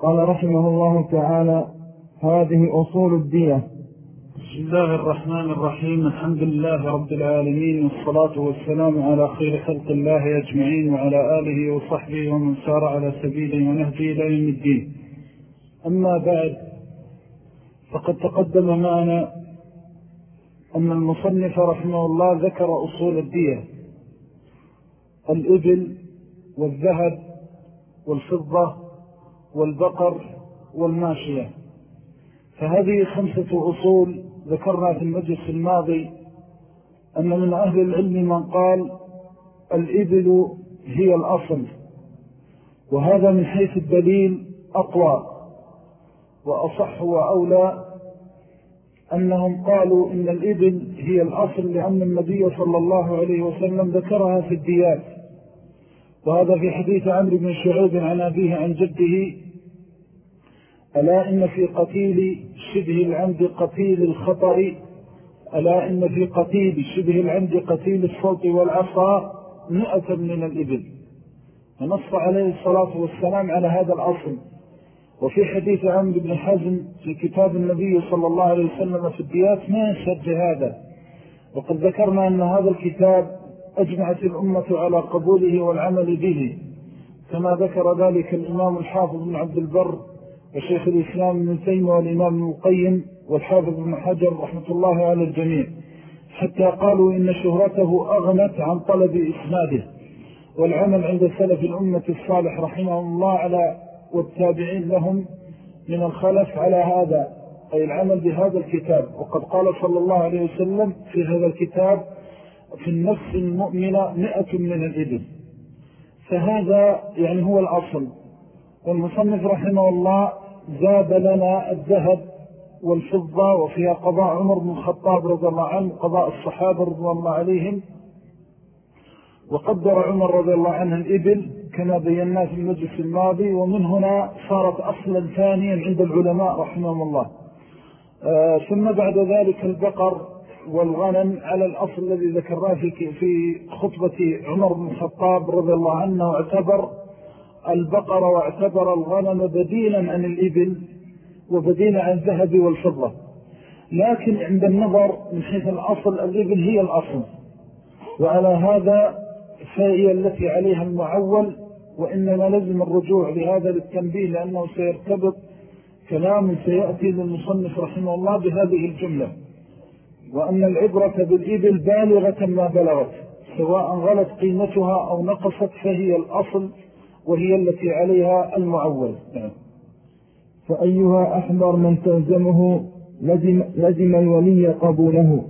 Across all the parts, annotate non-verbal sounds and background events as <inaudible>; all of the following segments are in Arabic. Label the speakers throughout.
Speaker 1: قال رحمه الله تعالى هذه أصول الدية
Speaker 2: بسم الله الرحمن الرحيم. الحمد لله رب العالمين والصلاة والسلام على خير خلق الله أجمعين وعلى آله وصحبه ومن سار على سبيله ونهجه إلى يوم الدين. أما بعد فقد تقدم معنا أن المصنف رحمه الله ذكر أصول الدية الإبل والذهب والفضة والبقر والماشية. فهذه خمسة أصول ذكرنا في المجلس الماضي أن من أهل العلم من قال الإبل هي الأصل وهذا من حيث الدليل أقوى وأصح وأولى أنهم قالوا إن الإبل هي الأصل لأن النبي صلى الله عليه وسلم ذكرها في الديات. وهذا في حديث عمرو بن شعوب عن أبيه عن جده ألا إن في قتيل شبه العمد قتيل الخطر؟ ألا إن في قتيل شبه العمد قتيل الصوت والعصا؟ مئة من الإبل. فنص عليه الصلاة والسلام على هذا الأصل. وفي حديث عمد بن حزم في كتاب النبي صلى الله عليه وسلم في الديات ما يشهد هذا؟ وقد ذكرنا أن هذا الكتاب أجمعت الأمة على قبوله والعمل به. كما ذكر ذلك الإمام الحافظ بن عبد البر وشيخ الإسلام من تيمة والإمام المقيم والحافظ بن حجر رحمة الله على الجميع. حتى قالوا إن شهرته أغنت عن طلب إسناده. والعمل عند سلف الأمة الصالح رحمه الله على والتابعين لهم من الخلف على هذا أي العمل بهذا الكتاب. وقد قال صلى الله عليه وسلم في هذا الكتاب في النفس المؤمنة مئة من الإبل. فهذا يعني هو الأصل. والمصنف رحمه الله زاد لنا الذهب والفضة وفيها قضاء عمر بن الخطاب رضي الله عنه قضاء الصحابة رضي الله عليهم. وقدر عمر رضي الله عنه الإبل كما بينا في المجلس الماضي ومن هنا صارت أصلا ثانيا عند العلماء رحمهم الله. آه ثم بعد ذلك البقر والغنم على الأصل الذي ذكرناه في خطبة عمر بن الخطاب رضي الله عنه واعتبر البقر واعتبر الغنم بديلا عن الإبل وبديلا عن الذهب والفضة. لكن عند النظر من حيث الأصل الإبل هي الأصل. وعلى هذا فهي التي عليها المعول وإنما لازم الرجوع لهذا للتنبيه لأنه سيرتبط كلام سيأتي للمصنف رحمه الله بهذه الجملة. وأن العبرة بالإبل بالغة ما بلغت سواء غلت قيمتها أو نقصت فهي الأصل وهي التي عليها المعول.
Speaker 1: فأيها أحضر من تلزمه لزم, لزم الولي قبوله.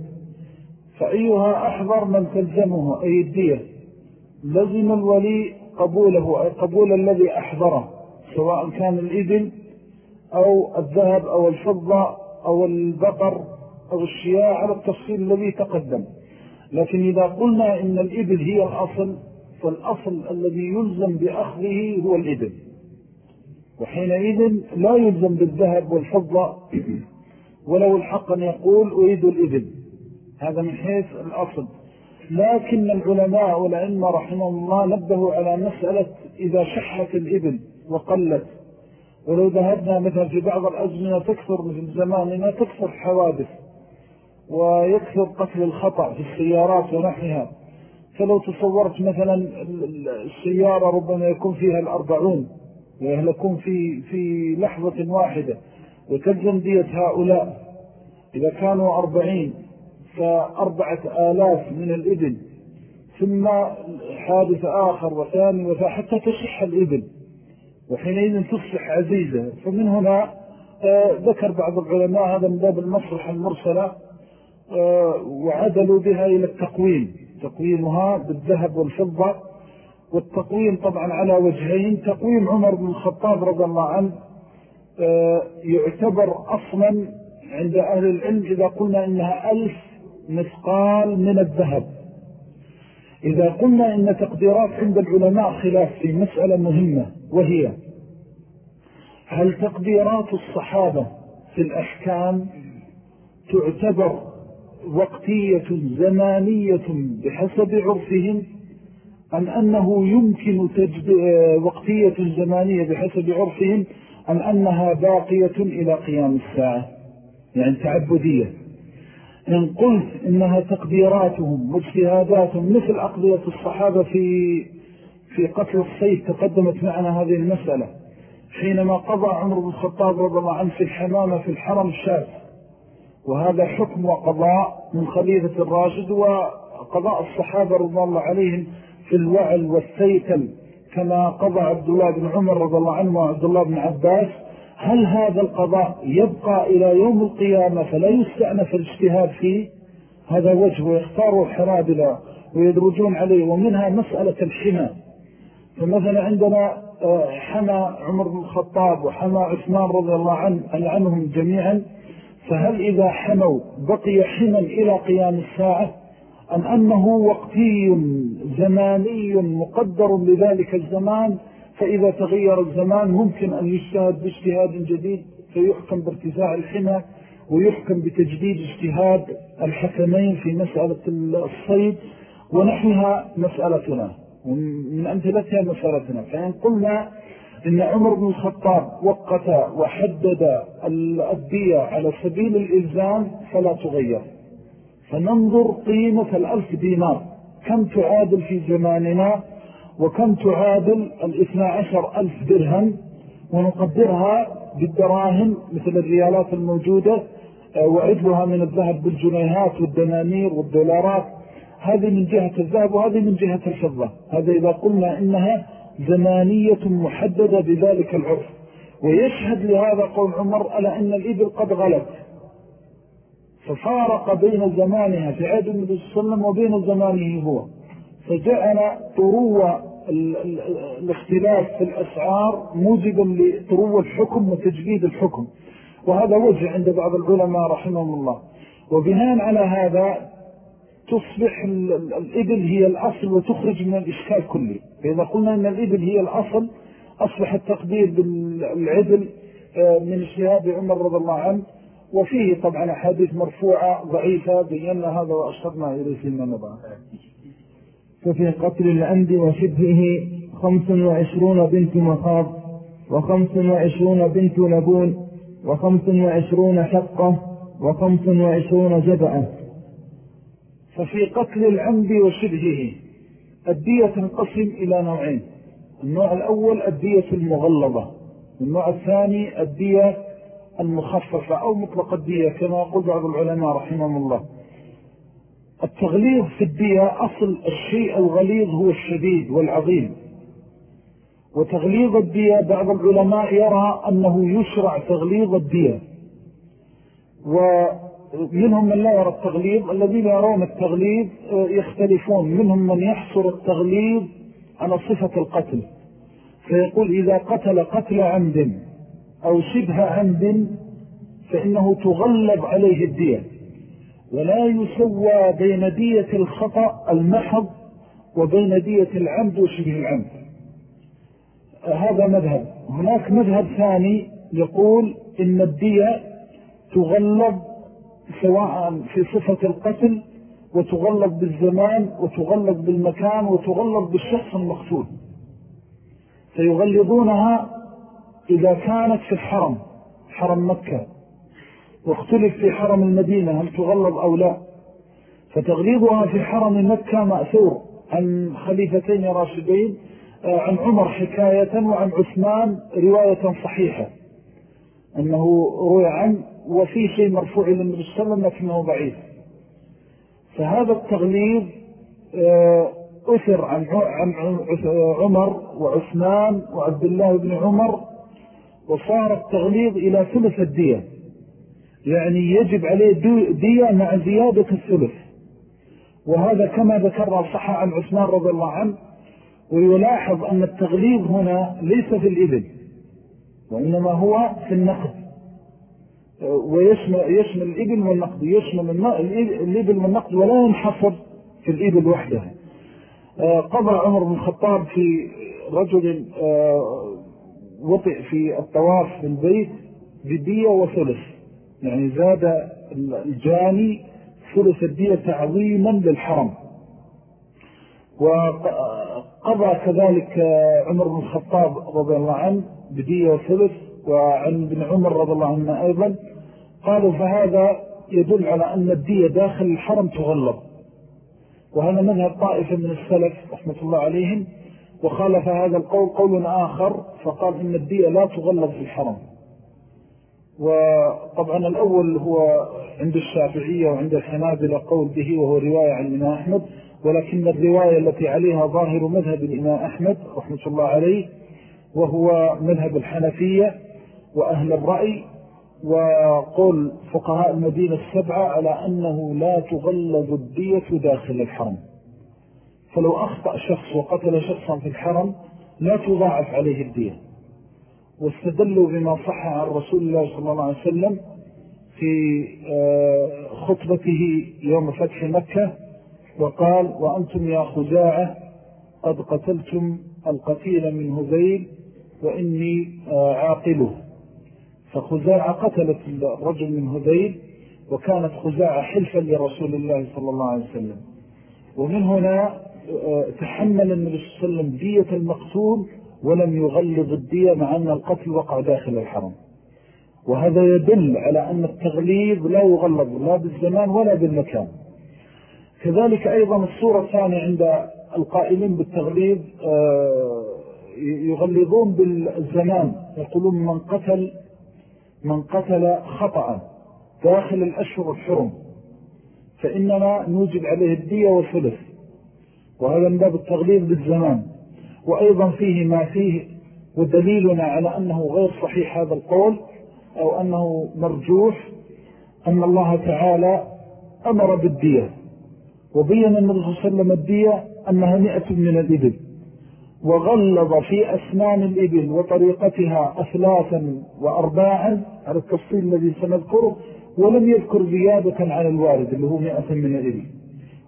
Speaker 2: فأيها أحضر من تلزمه أي الدية لزم الولي قبوله أي قبول الذي أحضره سواء كان الإذن أو الذهب أو الفضة أو البقر أو الشياء على التفصيل الذي تقدم. لكن إذا قلنا إن الإبل هي الأصل فالأصل الذي يلزم بأخذه هو الإبل. وحينئذ لا يلزم بالذهب والفضة. <clears throat> ولو الحق أن يقول أريد الإبل. هذا من حيث الأصل. لكن العلماء والعلم رحمه الله نبهوا على مسألة إذا شحت الإبل وقلت ولو ذهبنا مثلا في بعض الأزمنة تكثر مثل زماننا تكثر حوادث ويكثر قتل الخطأ في السيارات ونحنها فلو تصورت مثلا السيارة ربما يكون فيها الأربعون ويهلكون في, في لحظة واحدة وتجزم دية هؤلاء. إذا كانوا أربعين فأربعة آلاف من الإبل. ثم حادث آخر وثاني وثاني حتى تصح الإبل. وحينئذ تصبح عزيزة. فمن هنا آه، ذكر بعض العلماء هذا من باب المصرح المرسلة آه، وعدلوا بها إلى التقويم. تقويمها بالذهب والفضة والتقويم طبعا على وجهين. تقويم عمر بن الخطاب رضي الله عنه آه، يعتبر أصلا عند أهل العلم إذا قلنا إنها ألف مثقال من الذهب. إذا قلنا إن تقديرات عند العلماء خلاف في مسألة مهمة وهي هل تقديرات الصحابة في الأحكام تعتبر وقتية زمانية بحسب عرفهم أم أنه يمكن وقتية زمانية بحسب عرفهم أم أنها باقية إلى قيام الساعة؟ يعني تعبدية. إن قلت إنها تقديراتهم واجتهاداتهم مثل أقضية الصحابة في في قتل الصيد تقدمت معنا هذه المسألة حينما قضى عمر بن الخطاب رضي الله عنه في الحمامة في الحرم الشاذ. وهذا حكم وقضاء من خليفة الراشد وقضاء الصحابة رضي الله عليهم في الوعل والسيتل كما قضى عبد الله بن عمر رضي الله عنه وعبد الله بن عباس. هل هذا القضاء يبقى إلى يوم القيامة فلا يستأنف الاجتهاد فيه؟ هذا وجه ويختاروا الحرابلة ويدرجون عليه ومنها مسألة الحمى. فمثلا عندنا آه، حمى عمر بن الخطاب وحمى عثمان رضي الله عنه عنهم جميعا. فهل إذا حموا بقي حما إلى قيام الساعة؟ أم أنه وقتي زماني مقدر لذلك الزمان؟ فإذا تغير الزمان ممكن أن يجتهد باجتهاد جديد فيحكم بارتفاع الحمى ويحكم بتجديد اجتهاد الحكمين في مسألة الصيد ونحنها مسألتنا. من أمثلتها مسألتنا. فإن قلنا إن عمر بن الخطاب وقت وحدد الأدية على سبيل الإلزام فلا تغير. فننظر قيمة الألف دينار. كم تعادل في زماننا وكم تعادل الاثنى عشر ألف درهم ونقدرها بالدراهم مثل الريالات الموجودة آه، وعدلها من الذهب بالجنيهات والدنانير والدولارات. هذه من جهة الذهب وهذه من جهة الفضة. هذا إذا قلنا إنها زمانية محددة بذلك العرف. ويشهد لهذا قول عمر ألا إن الإبل قد غلت ففارق بين زمانها في عهد النبي صلى الله عليه وسلم وبين زمانه هو. فجعل طروة الاختلاف في الأسعار موجبا لطروة الحكم وتجديد الحكم. وهذا وجه عند بعض العلماء رحمهم الله. وبناء على هذا تصبح الإبل هي الأصل وتخرج من الإشكال كله. فإذا قلنا أن الإبل هي الأصل أصبح التقدير بالعدل آه، من الشهاب عمر رضي الله عنه. وفيه طبعا حديث مرفوعة ضعيفة بينا هذا وأشرنا إليه فيما نبع
Speaker 1: ففي قتل الأند وشبهه خمس وعشرون بنت مخاض وخمس وعشرون بنت لبون وخمس وعشرون شقة وخمس وعشرون جبأة.
Speaker 2: ففي قتل العمد وشبهه الدية تنقسم إلى نوعين. النوع الأول الدية المغلظة النوع الثاني الدية المخففة أو مطلق الدية كما يقول بعض العلماء رحمهم الله. التغليظ في الدية أصل الشيء الغليظ هو الشديد والعظيم. وتغليظ الدية بعض العلماء يرى أنه يشرع تغليظ الدية. ومنهم من لا يرى التغليظ الذين يرون التغليظ آه، يختلفون. منهم من يحصر التغليظ على صفة القتل. فيقول إذا قتل قتل عمد أو شبه عمد فإنه تغلب عليه الدية. ولا يسوى بين دية الخطأ المحض وبين دية العمد وشبه العمد. هذا مذهب. هناك مذهب ثاني يقول إن الدية تغلب سواء في صفة القتل وتغلب بالزمان وتغلب بالمكان وتغلب بالشخص المقتول. فيغلبونها إذا كانت في الحرم حرم مكة. واختلف في حرم المدينة هل تغلب أو لا. فتغليظها في حرم مكة مأثور. عن خليفتين راشدين آه، عن عمر حكاية وعن عثمان رواية صحيحة. أنه روي عن وفي شيء مرفوع للنبي صلى الله عليه وسلم لكنه ضعيف. فهذا التغليظ آه، أثر عن عمر وعثمان وعبد الله بن عمر وصار التغليظ إلى ثلث الدية. يعني يجب عليه دية مع زيادة الثلث. وهذا كما ذكرنا صحة عن عثمان رضي الله عنه ويلاحظ أن التغليظ هنا ليس في الإبل وإنما هو في النقد ويشمل يشمل الإبل والنقد. يشمل الإبل والنقد ولا ينحصر في الإبل وحدها آه، قضى عمر بن الخطاب في رجل آه، وطئ في الطواف في البيت بدية وثلث. يعني زاد الجاني ثلث الدية تعظيما للحرم. وقضى كذلك عمر بن الخطاب رضي الله عنه بدية وثلث. وعن ابن عمر رضي الله عنه أيضا قالوا فهذا يدل على أن الدية داخل الحرم تغلب. وهذا مذهب طائفة من السلف رحمة الله عليهم وخالف هذا القول قول آخر فقال إن الدية لا تغلب في الحرم. وطبعا الأول هو عند الشافعية وعند الحنابلة قول به وهو رواية عن الإمام أحمد ولكن الرواية التي عليها ظاهر مذهب الإمام أحمد رحمة الله عليه وهو مذهب الحنفية وأهل الرأي وقول فقهاء المدينة السبعة على أنه لا تغلظ الدية داخل الحرم. فلو أخطأ شخص وقتل شخصا في الحرم لا تضاعف عليه الدية. واستدلوا بما صح عن رسول الله صلى الله عليه وسلم في آه، خطبته يوم فتح مكة وقال وأنتم يا خزاعة قد قتلتم القتيل من هذيل وإني آه، عاقله. فخزاعة قتلت الرجل من هذيل وكانت خزاعة حلفا لرسول الله صلى الله عليه وسلم. ومن هنا آه، تحمل النبي صلى الله عليه وسلم دية المقتول ولم يغلظ الدية مع أن القتل وقع داخل الحرم. وهذا يدل على أن التغليظ لا يغلظ لا بالزمان ولا بالمكان. كذلك أيضا الصورة الثانية عند القائلين بالتغليظ آه، يغلظون بالزمان يقولون من قتل من قتل خطأ داخل الأشهر الحرم فإننا نوجد عليه الدية والثلث وهذا من باب التغليظ بالزمان وأيضا فيه ما فيه ودليلنا على أنه غير صحيح هذا القول أو أنه مرجوح أن الله تعالى أمر بالدية وبين النبي صلى الله عليه وسلم الدية أنها مئة من الإبل. وغلظ في أسنان الإبل وطريقتها أثلاثا وأرباعا على التفصيل الذي سنذكره ولم يذكر زيادة على الوارد اللي هو مئة من الإبل.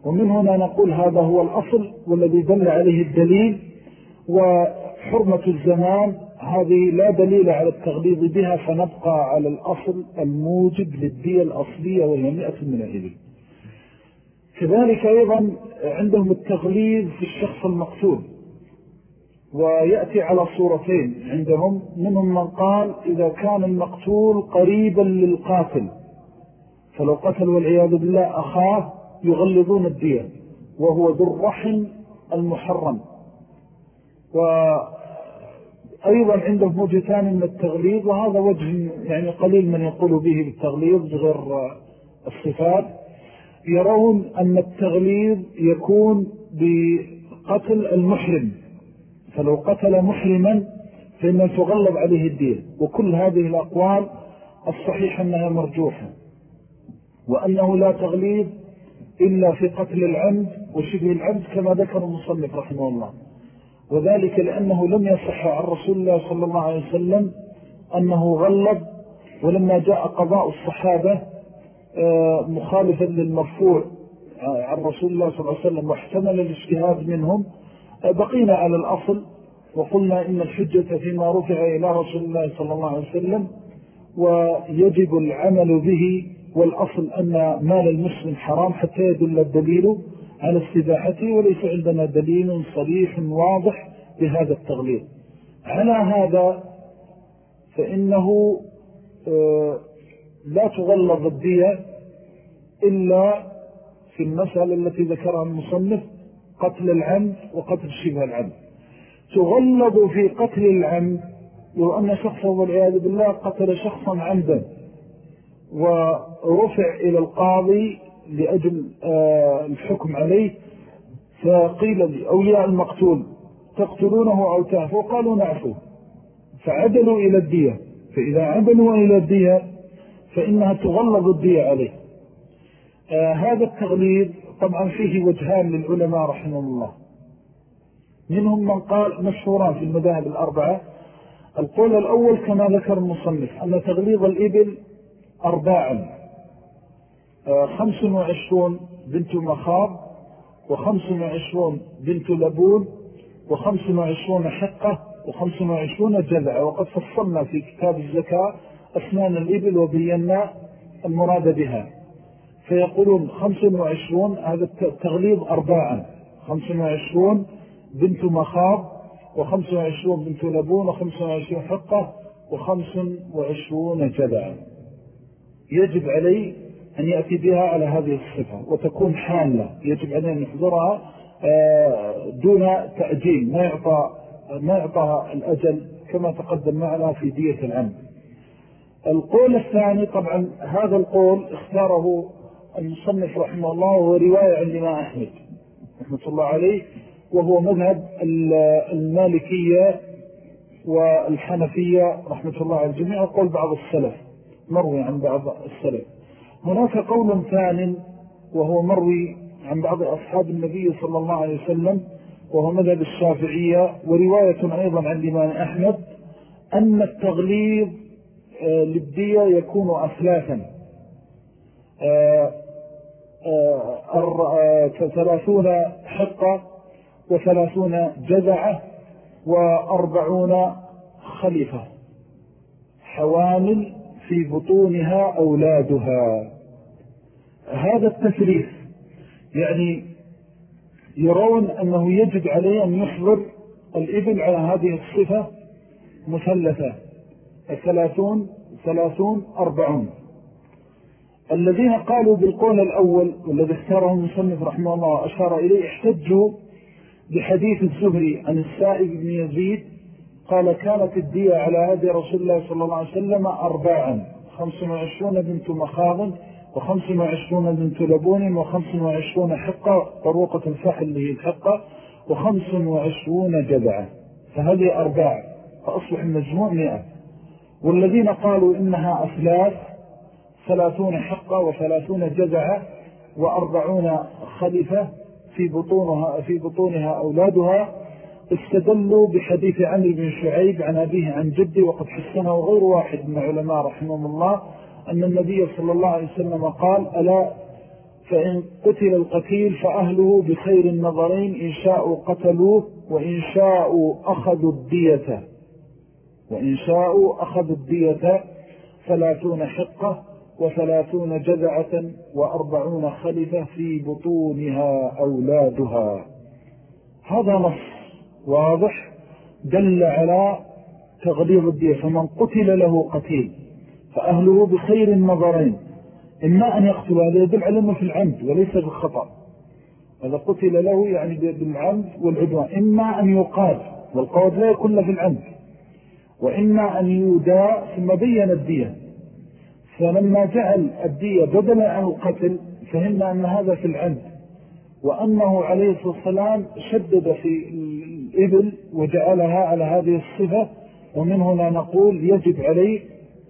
Speaker 2: ومن هنا نقول هذا هو الأصل والذي دل عليه الدليل وحرمة الزمان هذه لا دليل على التغليظ بها فنبقى على الأصل الموجب للدية الأصلية وهي مئة من الإبل. كذلك أيضا عندهم التغليظ في الشخص المقتول. ويأتي على صورتين عندهم منهم من قال إذا كان المقتول قريبا للقاتل فلو قتل والعياذ بالله أخاه يغلظون الدية وهو ذو الرحم المحرم. وأيضا عندهم وجهتان من التغليظ وهذا وجه يعني قليل من يقول به بالتغليظ بغير الصفات. يرون أن التغليظ يكون بقتل المحرم. فلو قتل محرما فإنه تغلب عليه الدين. وكل هذه الأقوال الصحيح أنها مرجوحة. وأنه لا تغليب إلا في قتل العمد وشبه العمد كما ذكر المصنف رحمه الله. وذلك لأنه لم يصح عن رسول الله صلى الله عليه وسلم أنه غلب ولما جاء قضاء الصحابة آه، مخالفا للمرفوع آه، عن رسول الله صلى الله عليه وسلم واحتمل الاجتهاد منهم بقينا على الأصل وقلنا إن الحجة فيما رفع إلى رسول الله صلى الله عليه وسلم ويجب العمل به والأصل أن مال المسلم حرام حتى يدل الدليل على استباحته وليس عندنا دليل صريح واضح بهذا التغليل. على هذا فإنه آه، لا تغلظ الدية إلا في المسألة التي ذكرها المصنف قتل العمد وقتل شبه العمد تغلظ في قتل العمد لو أن شخصا والعياذ بالله قتل شخصا عمدا ورفع إلى القاضي لأجل آه، الحكم عليه فقيل لأولياء المقتول تقتلونه أو تعفوا قالوا نعفو. فعدلوا إلى الدية. فإذا عدلوا إلى الدية فإنها تغلظ الدية عليه. آه هذا التغليظ طبعا فيه وجهان للعلماء رحمه الله. منهم من قال مشهوران في المذاهب الأربعة القول الأول كما ذكر المصنف أن تغليظ الإبل أرباعا. آه، خمس وعشرون بنت مخاض وخمس وعشرون بنت لبون وخمس وعشرون حقة وخمس وعشرون جذع. وقد فصلنا في كتاب الزكاة أسنان الإبل وبينا المراد بها. فيقولون خمس وعشرون هذا التغليظ أرباعا. خمس وعشرون بنت مخاض وخمس وعشرون بنت لبون وخمس وعشرون حقة وخمس وعشرون جذعا يجب عليه أن يأتي بها على هذه الصفة وتكون حالة يجب عليه أن يحضرها آه، دون تأجيل. ما يعطى ما يعطى الأجل كما تقدم معنا في دية العمد القول الثاني طبعا هذا القول اختاره المصنف رحمه الله وهو رواية عن لما أحمد رحمة الله عليه وهو مذهب المالكية والحنفية رحمة الله على الجميع وقول بعض السلف مروي عن بعض السلف. هناك قول ثاني وهو مروي عن بعض أصحاب النبي صلى الله عليه وسلم وهو مذهب الشافعية ورواية أيضا عن الإمام أحمد أن التغليظ آه، للدية يكون أثلاثا. آه، ثلاثون حقة وثلاثون جزعة وأربعون خليفة. حوامل في بطونها أولادها. هذا التثليث يعني يرون أنه يجب عليه أن يحضر الإبل على هذه الصفة مثلثة. الثلاثون ثلاثون أربعون. الذين قالوا بالقول الأول والذي اختاره المصنف رحمه الله وأشار إليه احتجوا بحديث الزهري عن السائب بن يزيد قال كانت الدية على هذه رسول الله صلى الله عليه وسلم أرباعا خمس وعشرون بنت مخاض وخمس وعشرون بنت لبون وخمس وعشرون حقة طروقة الفحل اللي هي الحقة وخمس وعشرون جدعة فهذه أرباع فأصبح المجموع مئة. والذين قالوا إنها أثلاث ثلاثون حقة وثلاثون جدعة وأربعون خلفة في بطونها, في بطونها أولادها. استدلوا بحديث عمرو بن شعيب عن أبيه عن جدي وقد حسنه غير واحد من علماء رحمهم الله أن النبي صلى الله عليه وسلم قال ألا فإن قتل القتيل فأهله بخير النظرين إن شاءوا قتلوه وإن شاءوا أخذوا الدية. وإن شاءوا أخذوا الدية ثلاثون حقة وثلاثون جذعة وأربعون خلفة في بطونها أولادها. هذا نص واضح دل على تغليظ الدية فمن قتل له قتيل فأهله بخير النظرين. إما أن يقتل هذا يدل على أنه في العمد وليس بالخطأ. هذا قتل له يعني بالعمد والعدوان. إما أن يقال والقوض لا يكون في العمد. وإما أن يودى ثم بين الدية فلما جعل الدية بدلا عن القتل فهمنا أن هذا في العمد وأنه عليه الصلاة والسلام شدد في الإبل وجعلها على هذه الصفة ومن هنا نقول يجب عليه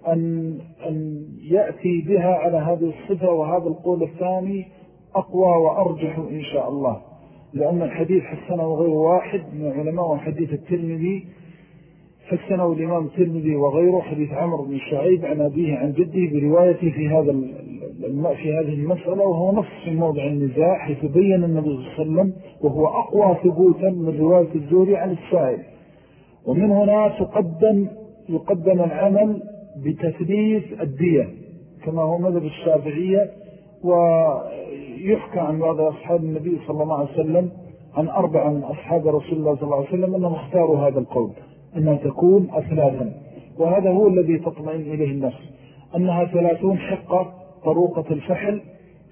Speaker 2: أن, أن يأتي بها على هذه الصفة وهذا القول الثاني أقوى وأرجح إن شاء الله. لأن الحديث حسنه غير واحد من علماء وحديث الترمذي حسنه الإمام الترمذي وغيره حديث عمر بن شعيب عن أبيه عن جده بروايته في هذا في هذه المسألة وهو نص في موضع النزاع حيث بين النبي صلى الله عليه وسلم وهو أقوى ثبوتا من رواية الزوري عن السائل. ومن هنا تقدم يقدم العمل بتثليث الدية كما هو مذهب الشافعية ويحكى عن بعض أصحاب النبي صلى الله عليه وسلم عن أربعة من أصحاب رسول الله صلى الله عليه وسلم أنهم اختاروا هذا القول. أنها تكون أثلاثا. وهذا هو الذي تطمئن إليه النفس. أنها ثلاثون حقة طروقة الفحل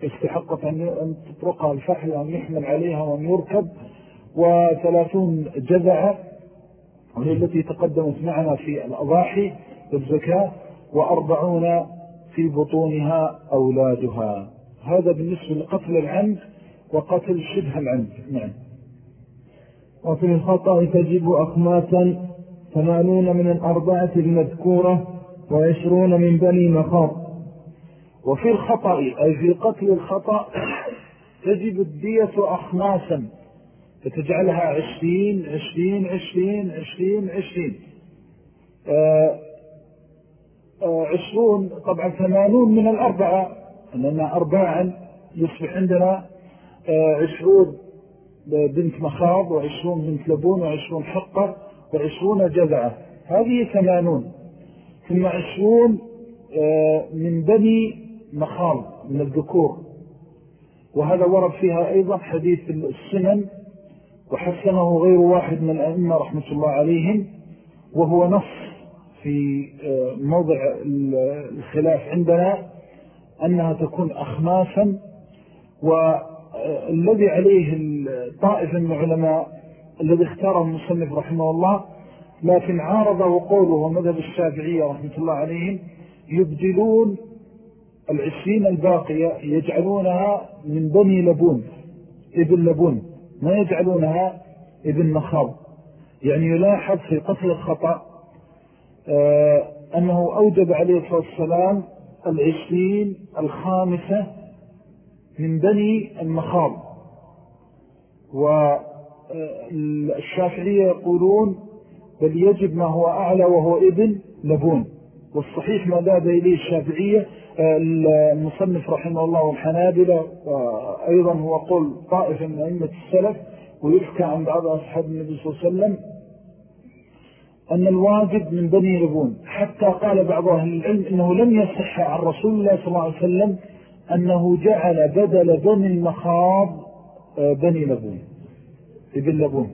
Speaker 2: استحقت أن تطرقها الفحل وأن يحمل عليها وأن يركب. وثلاثون جذعة وهي التي تقدمت معنا في الأضاحي والزكاة. وأربعون في بطونها أولادها. هذا بالنسبة لقتل العمد وقتل شبه العمد. نعم.
Speaker 1: وفي الخطأ تجب أخماسا ثمانون من الأربعة المذكورة وعشرون من بني مخاط
Speaker 2: وفي الخطأ أي في قتل الخطأ <coughs> تجب الدية أخماسا. فتجعلها عشرين عشرين عشرين عشرين عشرين. آه، آه، عشرون طبعا ثمانون من الأربعة أننا أربعا يصبح عندنا آه، عشرون بنت مخاض وعشرون بنت لبون وعشرون حقة. وعشرون جذعة. هذه ثمانون. ثم عشرون آه، من بني مخاض من الذكور. وهذا ورد فيها أيضا حديث السنن وحسنه غير واحد من الأئمة رحمة الله عليهم وهو نص في آه، موضع الخلاف عندنا أنها تكون أخماسا والذي عليه الطائف من العلماء الذي اختاره المصنف رحمه الله لكن عارضه قوله مذهب الشافعية رحمة الله عليهم يبدلون العشرين الباقية يجعلونها من بني لبون ابن لبون ما يجعلونها ابن مخاض. يعني يلاحظ في قتل الخطأ آه، أنه أوجب عليه الصلاة والسلام العشرين الخامسة من بني المخاض. والشافعية يقولون بل يجب ما هو أعلى وهو ابن لبون. والصحيح ما ذهب إليه الشافعية المصنف رحمه الله والحنابلة وأيضا هو قول طائفة من أئمة السلف ويحكى عن بعض أصحاب النبي صلى الله عليه وسلم أن الواجب من بني لبون. حتى قال بعض أهل العلم إنه لم يصح عن رسول الله صلى الله عليه وسلم أنه جعل بدل بني المخاض آه، بني لبون. ابن لبون.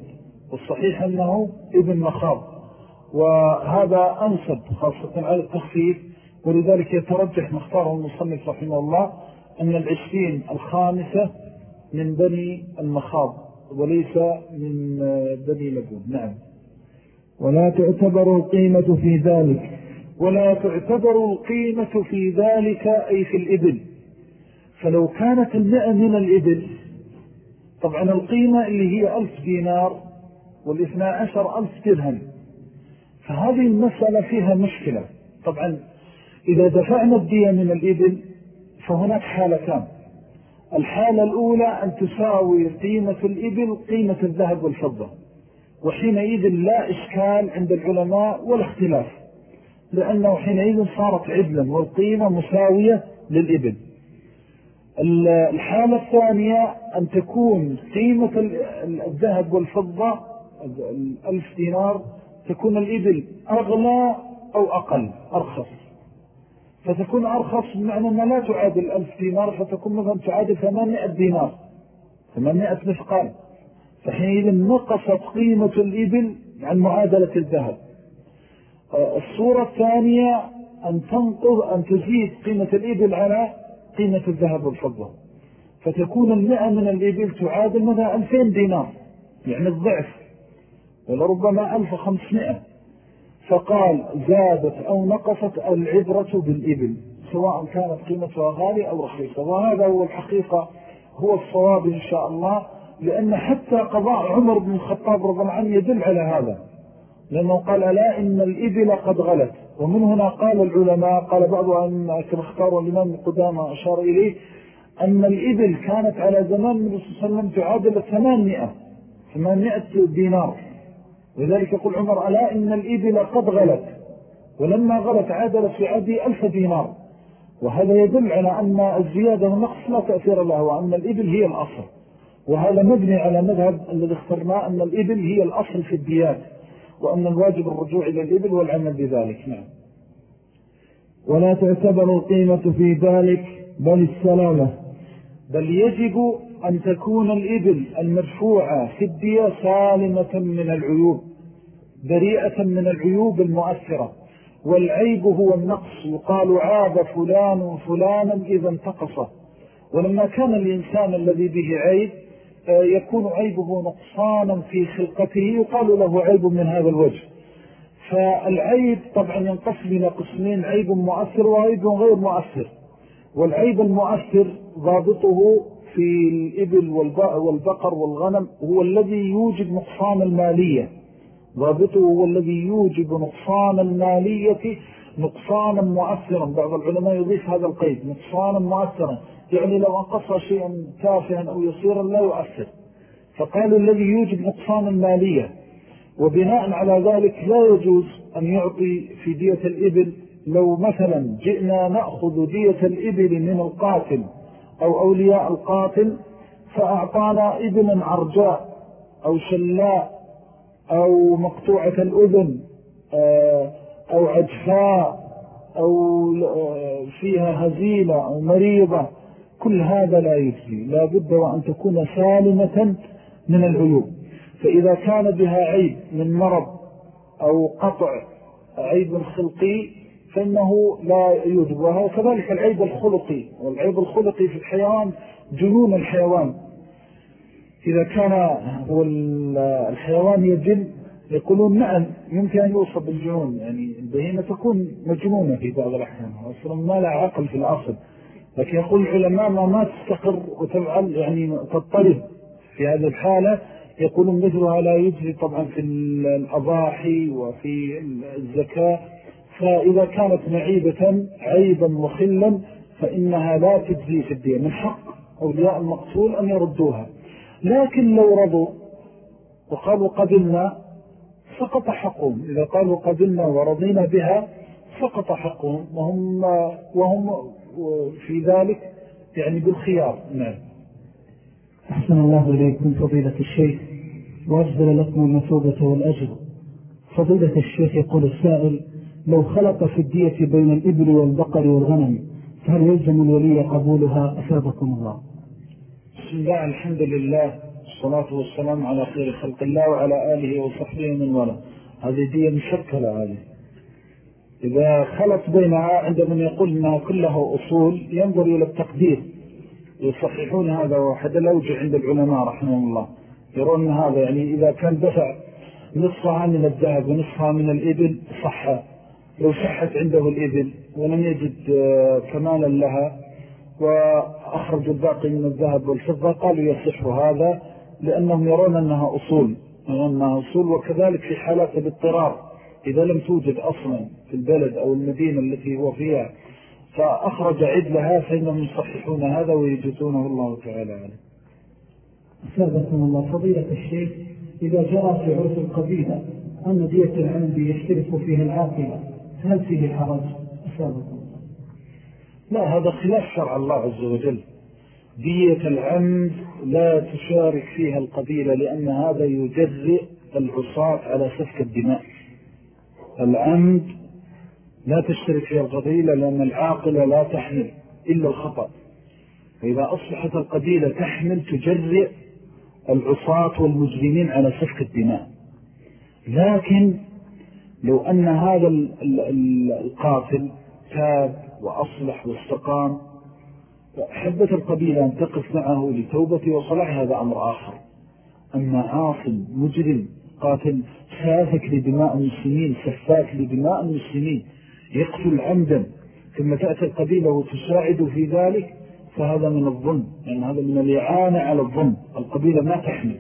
Speaker 2: والصحيح أنه ابن مخاض. وهذا أنصب خاصة على التخفيف ولذلك يترجح مختاره المصنف رحمه الله أن العشرين الخامسة من بني المخاض وليس من بني لبون. نعم.
Speaker 1: ولا تعتبر القيمة في ذلك.
Speaker 2: ولا تعتبر القيمة في ذلك أي في الإبل. فلو كانت المئة من الإبل طبعا القيمة اللي هي ألف دينار والاثنى عشر ألف درهم. فهذه المسألة فيها مشكلة. طبعا إذا دفعنا الدية من الإبل فهناك حالتان الحالة الأولى أن تساوي قيمة الإبل قيمة الذهب والفضة. وحينئذ لا إشكال عند العلماء ولا اختلاف لأنه حينئذ صارت عدلا والقيمة مساوية للإبل. الحالة الثانية أن تكون قيمة الذهب والفضة الألف دينار تكون الإبل أغلى أو أقل أرخص. فتكون أرخص بمعنى أنها لا تعادل ألف دينار فتكون مثلا تعادل ثمانمائة دينار ثمانمائة مثقال. فحينئذ نقصت قيمة الإبل عن معادلة الذهب. الصورة الثانية أن تنقض أن تزيد قيمة الإبل على قيمة الذهب والفضة. فتكون المئة من الإبل تعادل مثلا ألفين دينار يعني الضعف. ولربما ألف خمسمائة. فقال زادت أو نقصت العبرة بالإبل سواء كانت قيمتها غالية أو رخيصة. وهذا هو الحقيقة هو الصواب إن شاء الله لأن حتى قضاء عمر بن الخطاب الله عنه يدل على هذا. لأنه قال لا إن الإبل قد غلت. ومن هنا قال العلماء قال بعضهم كما اختاروا الإمام القدامى أشار إليه أن الإبل كانت على زمان النبي صلى الله عليه وسلم تعادل 800 800 دينار. ولذلك يقول عمر ألا إن الإبل قد غلت؟ ولما غلت عادل في عدي ألف دينار. وهذا يدل على أن الزيادة والنقص لا تأثير لها وأن الإبل هي الأصل. وهذا مبني على مذهب الذي اخترناه أن الإبل هي الأصل في الديات وأن الواجب الرجوع إلى الإبل والعمل بذلك نعم.
Speaker 1: ولا تعتبر القيمة في ذلك بل السلامة.
Speaker 2: بل يجب أن تكون الإبل المدفوعة في الدية سالمة من العيوب بريئة من العيوب المؤثرة. والعيب هو النقص يقال عاب فلان فلانا إذا انتقص. ولما كان الإنسان الذي به عيب يكون عيبه نقصانا في خلقته يقال له عيب من هذا الوجه. فالعيب طبعا ينقسم إلى قسمين عيب مؤثر وعيب غير مؤثر. والعيب المؤثر ضابطه في الإبل والبقر والغنم هو الذي يوجب نقصان المالية. ضابطه هو الذي يوجب نقصان المالية نقصانا مؤثرا. بعض العلماء يضيف هذا القيد نقصانا مؤثرا. يعني لو أنقص شيئا تافها أو يصيرا لا يؤثر. فقالوا الذي يوجب نقصان المالية وبناء على ذلك لا يجوز أن يعطي في دية الإبل. لو مثلا جئنا نأخذ دية الإبل من القاتل أو أولياء القاتل فأعطانا إبلا عرجاء أو شلاء أو مقطوعة الأذن آه، أو عجفاء أو آه، فيها هزيلة أو مريضة. كل هذا لا يجزي. لا بد وأن تكون سالمة من العيوب. فإذا كان بها عيب من مرض أو قطع عيب خلقي فإنه لا يوجب. وكذلك العيب الخلقي. والعيب الخلقي في الحيوان جنون الحيوان. إذا كان الحيوان يجن يقولون نعم يمكن أن يوصف بالجنون. يعني البهيمة تكون مجنونة في بعض الأحيان. ما لا عقل في الأصل. لكن يقول العلماء ما, ما تستقر وتفعل يعني تضطرب في هذه الحالة. يقولون مثلها لا يجري طبعا في الأضاحي وفي الزكاة. فإذا كانت معيبة عيبا وخلا فإنها لا تجزي في الدين. من حق أولياء المقتول أن يردوها. لكن لو رضوا وقالوا قبلنا سقط حقهم. إذا قالوا قبلنا ورضينا بها سقط حقهم. وهم, وهم في ذلك يعني بالخيار. نعم.
Speaker 3: أحسن الله إليكم فضيلة الشيخ وأجزل لكم المثوبة والأجر. فضيلة الشيخ يقول السائل لو خلق في الدية بين الإبل والبقر والغنم فهل يلزم الولي قبولها؟ أثابكم الله.
Speaker 2: بسم الله الحمد لله الصلاة والسلام على خير خلق الله وعلى آله وصحبه من ولا هذه دية مشكلة هذه. إذا خلط بينها عند من يقول أنها كلها أصول ينظر إلى التقدير. يصححون هذا واحد الأوجه عند العلماء رحمه الله. يرون هذا يعني إذا كان دفع نصفها من الذهب ونصفها من الإبل صح. لو صحت عنده الإبل ولم يجد آه، كمالا لها وأخرج الباقي من الذهب والفضة قالوا يصح هذا لأنهم يرون أنها أصول. أنها أصول وكذلك في حالات الاضطرار. إذا لم توجد أصلا في البلد أو المدينة التي هو فيها فأخرج عدلها فإنهم يصححون هذا ويجدونه الله تعالى عليه
Speaker 3: أسابكم الله. فضيلة الشيخ إذا جرى في عرف القبيلة أن دية العمد يشترك فيها العاقلة هل فيه حرج؟ الله.
Speaker 2: لا هذا خلاف شرع الله عز وجل. دية العمد لا تشارك فيها القبيلة لأن هذا يجرئ العصاة على سفك الدماء. العمد لا تشترك فيها القبيلة لأن العاقلة لا تحمل إلا الخطأ. فإذا أصبحت القبيلة تحمل تجرئ العصاة والمجرمين على سفك الدماء. لكن لو أن هذا القاتل تاب وأصلح واستقام حبت القبيلة أن تقف معه لتوبة وصلاح هذا أمر آخر. أما عاصم مجرم قاتل سافك لدماء المسلمين سفاك لدماء المسلمين يقتل عمدا ثم تأتي القبيلة وتساعد في ذلك فهذا من الظن يعني هذا من الإعانة على الظن القبيلة ما تحمل.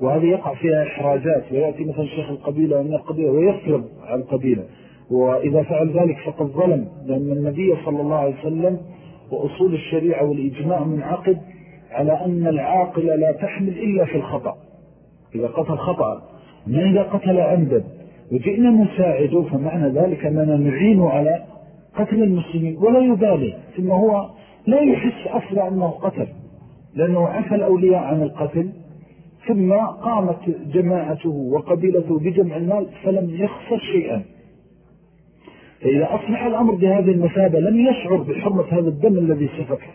Speaker 2: وهذا يقع فيها إحراجات ويأتي مثلا شيخ القبيلة من القبيلة ويفرض على القبيلة. وإذا فعل ذلك فقد ظلم لأن النبي صلى الله عليه وسلم وأصول الشريعة والإجماع منعقد على أن العاقل لا تحمل إلا في الخطأ. إذا قتل خطأ ما إذا قتل عمدا وجئنا نساعده فمعنى ذلك أننا نعين على قتل المسلمين ولا يبالي ثم هو لا يحس أصلا أنه قتل لأنه عفى الأولياء عن القتل ثم قامت جماعته وقبيلته بجمع المال فلم يخسر شيئا. فإذا أصبح الأمر بهذه المثابة لم يشعر بحرمة هذا الدم الذي سفكه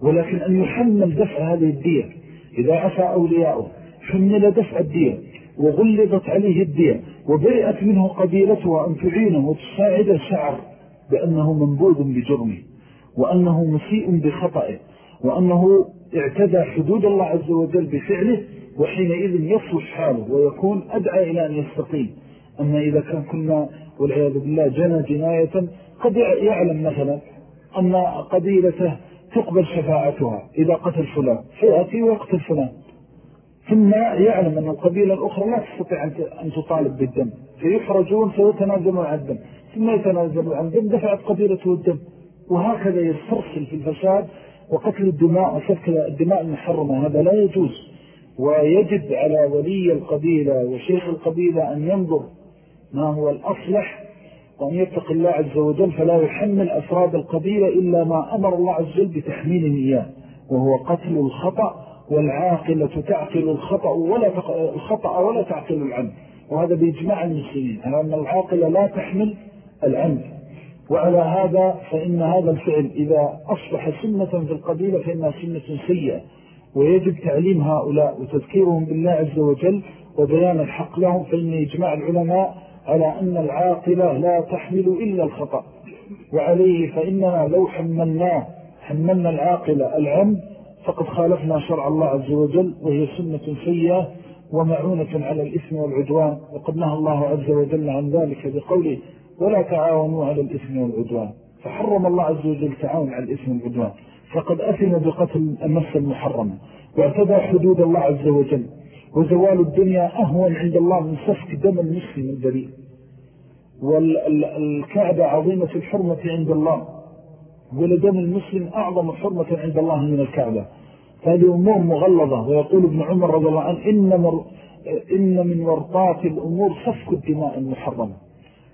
Speaker 2: ولكن أن يحمل دفع هذه الدية. إذا عفى أولياؤه حمل دفع الدية. وغلظت عليه الدية وبرئت منه قبيلته أن تعينه وتساعد شعر بأنه منبوذ بجرمه وأنه مسيء بخطئه وأنه اعتدى حدود الله عز وجل بفعله وحينئذ يصلح حاله ويكون أدعى إلى أن يستقيم. أما إذا كان كنا والعياذ بالله جنى جناية قد يعلم مثلا أن قبيلته تقبل شفاعتها إذا قتل فلان فيأتي ويقتل فلان. ثم يعلم أن القبيلة الأخرى لا تستطيع أن تطالب بالدم. فيحرجون فيتنازلون عن الدم. ثم يتنازلون عن الدم دفعت قبيلته الدم. وهكذا يسترسل في الفساد وقتل الدماء وسفك الدماء المحرمة. هذا لا يجوز. ويجب على ولي القبيلة وشيخ القبيلة أن ينظر ما هو الأصلح وأن يتق الله عز وجل فلا يحمل أفراد القبيلة إلا ما أمر الله عز وجل بتحميله إياه وهو قتل الخطأ والعاقلة تعقل الخطأ ولا الخطأ ولا تعقل العمد وهذا بإجماع المسلمين. أن العاقلة لا تحمل العمد وعلى هذا فإن هذا الفعل إذا أصبح سنة في القبيلة فإنها سنة سيئة. ويجب تعليم هؤلاء وتذكيرهم بالله عز وجل وبيان الحق لهم. فإن إجماع العلماء على أن العاقلة لا تحمل إلا الخطأ. وعليه فإننا لو حملناه حملنا العاقلة العمد فقد خالفنا شرع الله عز وجل وهي سنة سيئة ومعونة على الإثم والعدوان وقد نهى الله عز وجل عن ذلك بقوله ولا تعاونوا على الإثم والعدوان. فحرم الله عز وجل تعاون على الإثم والعدوان. فقد أثم بقتل النفس المحرمة. واعتدى حدود الله عز وجل. وزوال الدنيا أهون عند الله من سفك دم المسلم البريء. والكعبة عظيمة الحرمة عند الله. ولدم المسلم أعظم حرمة عند الله من الكعبة. هذه أمور مغلظة. ويقول ابن عمر رضي الله عنه إن, مر إن من ورطات الأمور سفك الدماء المحرمة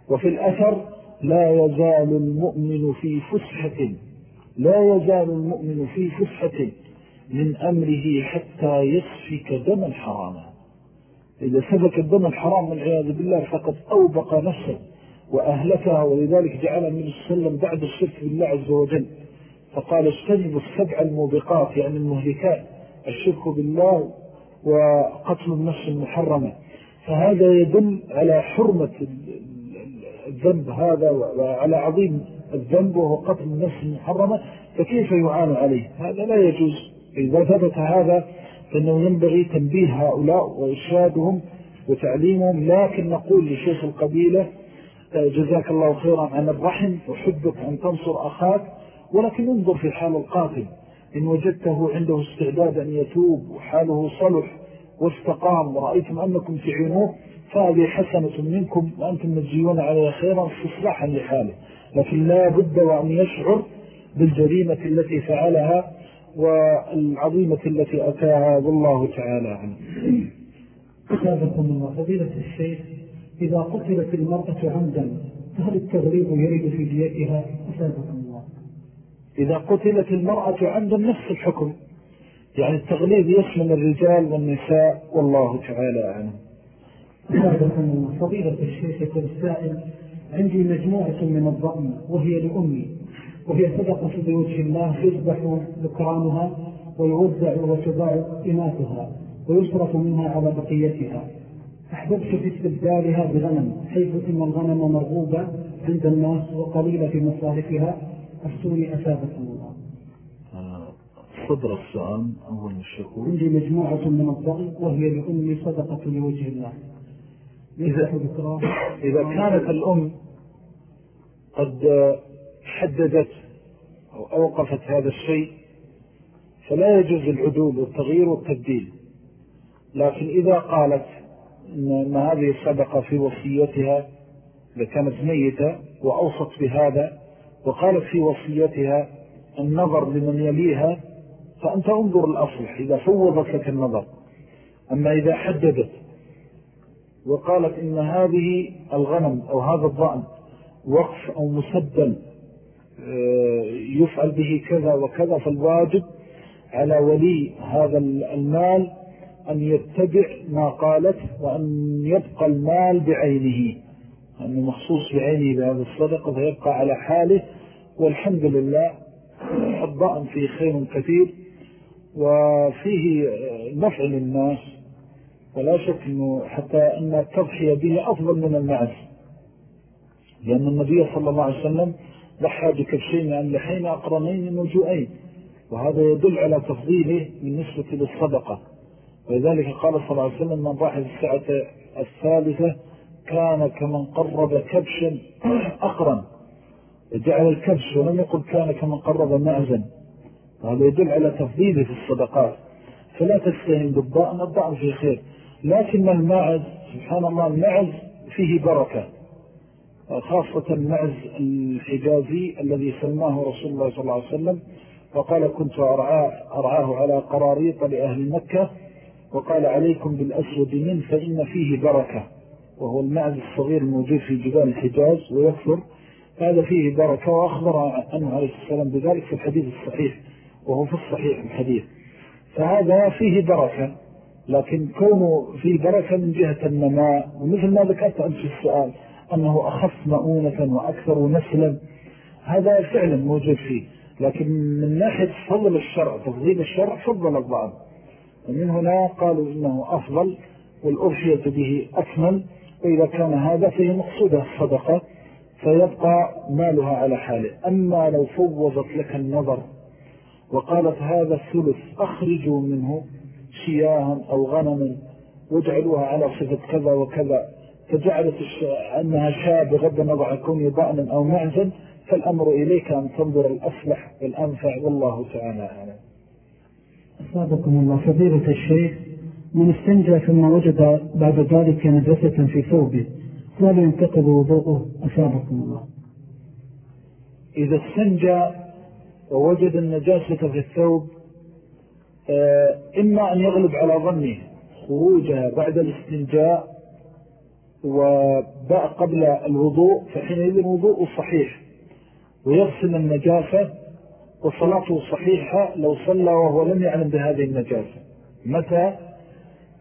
Speaker 2: وفي الأثر لا يزال المؤمن في فسحة لا يزال المؤمن في فسحة من أمره حتى يسفك دما حراما. إذا سفك الدم الحرام والعياذ بالله فقد أوبق نفسه. وأهلكها ولذلك جعل النبي صلى الله عليه وسلم بعد الشرك بالله عز وجل فقال اجتنبوا السبع الموبقات يعني المهلكات الشرك بالله وقتل النفس المحرمة. فهذا يدل على حرمة الذنب هذا وعلى عظيم الذنب وهو قتل النفس المحرمة فكيف يعان عليه؟ هذا لا يجوز. إذا ثبت هذا فإنه ينبغي تنبيه هؤلاء وإرشادهم وتعليمهم. لكن نقول لشيخ القبيلة جزاك الله خيرا عن الرحم وحبك أن تنصر أخاك ولكن انظر في حال القاتل. إن وجدته عنده استعداد أن يتوب وحاله صلح واستقام ورأيتم أنكم تعينوه فهذه حسنة منكم وأنتم مجيون عليه خيرا استصلاحا لحاله. لكن لا بد وأن يشعر بالجريمة التي فعلها والعظيمة التي أتاها والله تعالى عنه
Speaker 3: أسابكم الله فضيلة الشيخ إذا قتلت المرأة عمدا فهل التغريب يرد في ديتها أسابكم الله.
Speaker 2: إذا قتلت المرأة عمدا نفس الحكم. يعني التغليب يشمل الرجال والنساء والله تعالى عنه
Speaker 3: فضيلة الشيخ يقول السائل عندي مجموعة من الضأن وهي لأمي وهي صدقة بوجه الله يذبح ذكرانها ويوزع وتباع إناثها ويصرف منها على بقيتها. أحببت في استبدالها بغنم حيث إن الغنم مرغوبة عند الناس وقليلة في مصارفها أفتوني أسابكم الله.
Speaker 2: صدر السؤال أول الشكور.
Speaker 3: عندي مجموعة من الضغط وهي لأمي صدقة لوجه الله.
Speaker 2: إذا, إذا كانت الأم قد حددت أو أوقفت هذا الشيء فلا يجوز العدول والتغيير والتبديل. لكن إذا قالت أن هذه الصدقة في وصيتها إذا كانت ميتة وأوصت بهذا وقالت في وصيتها النظر لمن يليها فأنت انظر الأصلح إذا فوضت لك النظر. أما إذا حددت وقالت إن هذه الغنم أو هذا الضأن وقف أو مسدل آه، يفعل به كذا وكذا فالواجب على ولي هذا المال أن يتبع ما قالت وأن يبقى المال بعينه أنه مخصوص بعينه بهذا الصدقة فيبقى على حاله. والحمد لله الضأن فيه خير كثير وفيه نفع للناس ولا شك أنه حتى أن التضحية به أفضل من المعز. لأن النبي صلى الله عليه وسلم ضحى بكبشين عن لحين أقرنين نجوئين وهذا يدل على تفضيله من نسبة للصدقة. ولذلك قال صلى الله عليه وسلم من في الساعة الثالثة كان كمن قرب كبشا <clears throat> أقرن. جعل الكبش ولم يقل كان كمن قرب معزا وهذا يدل على تفضيله في الصدقات. فلا تستهن بالضأن الضأن في خير. لكن المعز سبحان الله المعز فيه بركة. خاصة المعز الحجازي الذي سماه رسول الله صلى الله عليه وسلم وقال كنت أرعاه, أرعاه على قراريط لأهل مكة وقال عليكم بالأسود من فإن فيه بركة وهو المعز الصغير الموجود في جبال الحجاز ويكثر. هذا فيه بركة وأخبر عنه عليه السلام بذلك في الحديث الصحيح وهو في الصحيح الحديث. فهذا فيه بركة لكن كونه فيه بركة من جهة النماء ومثل ما ذكرت أنت في السؤال أنه أخف مؤونة وأكثر نسلا هذا فعلا موجود فيه. لكن من ناحية فضل الشرع تفضيل الشرع فضل الضعب ومن هنا قالوا إنه أفضل والأرشية به أكمل وإذا كان هذا فهي مقصودة الصدقة فيبقى مالها على حاله. أما لو فوضت لك النظر وقالت هذا الثلث أخرجوا منه شياها أو غنما واجعلوها على صفة كذا وكذا فجعلت أنها شاء بغض النظر عن ضأنا أو معزا فالأمر إليك أن تنظر الأصلح والأنفع والله تعالى أعلم.
Speaker 3: أصابكم الله فضيلة الشيخ من استنجى ثم وجد بعد ذلك نجسة في ثوبه هل ينتقض وضوءه؟ أصابكم الله.
Speaker 2: إذا استنجى ووجد النجاسة في الثوب آه، إما أن يغلب على ظنه خروجها بعد الاستنجاء وباء قبل الوضوء فحينئذ الوضوء صحيح ويغسل النجاسة وصلاته صحيحة لو صلى وهو لم يعلم بهذه النجاسة. متى؟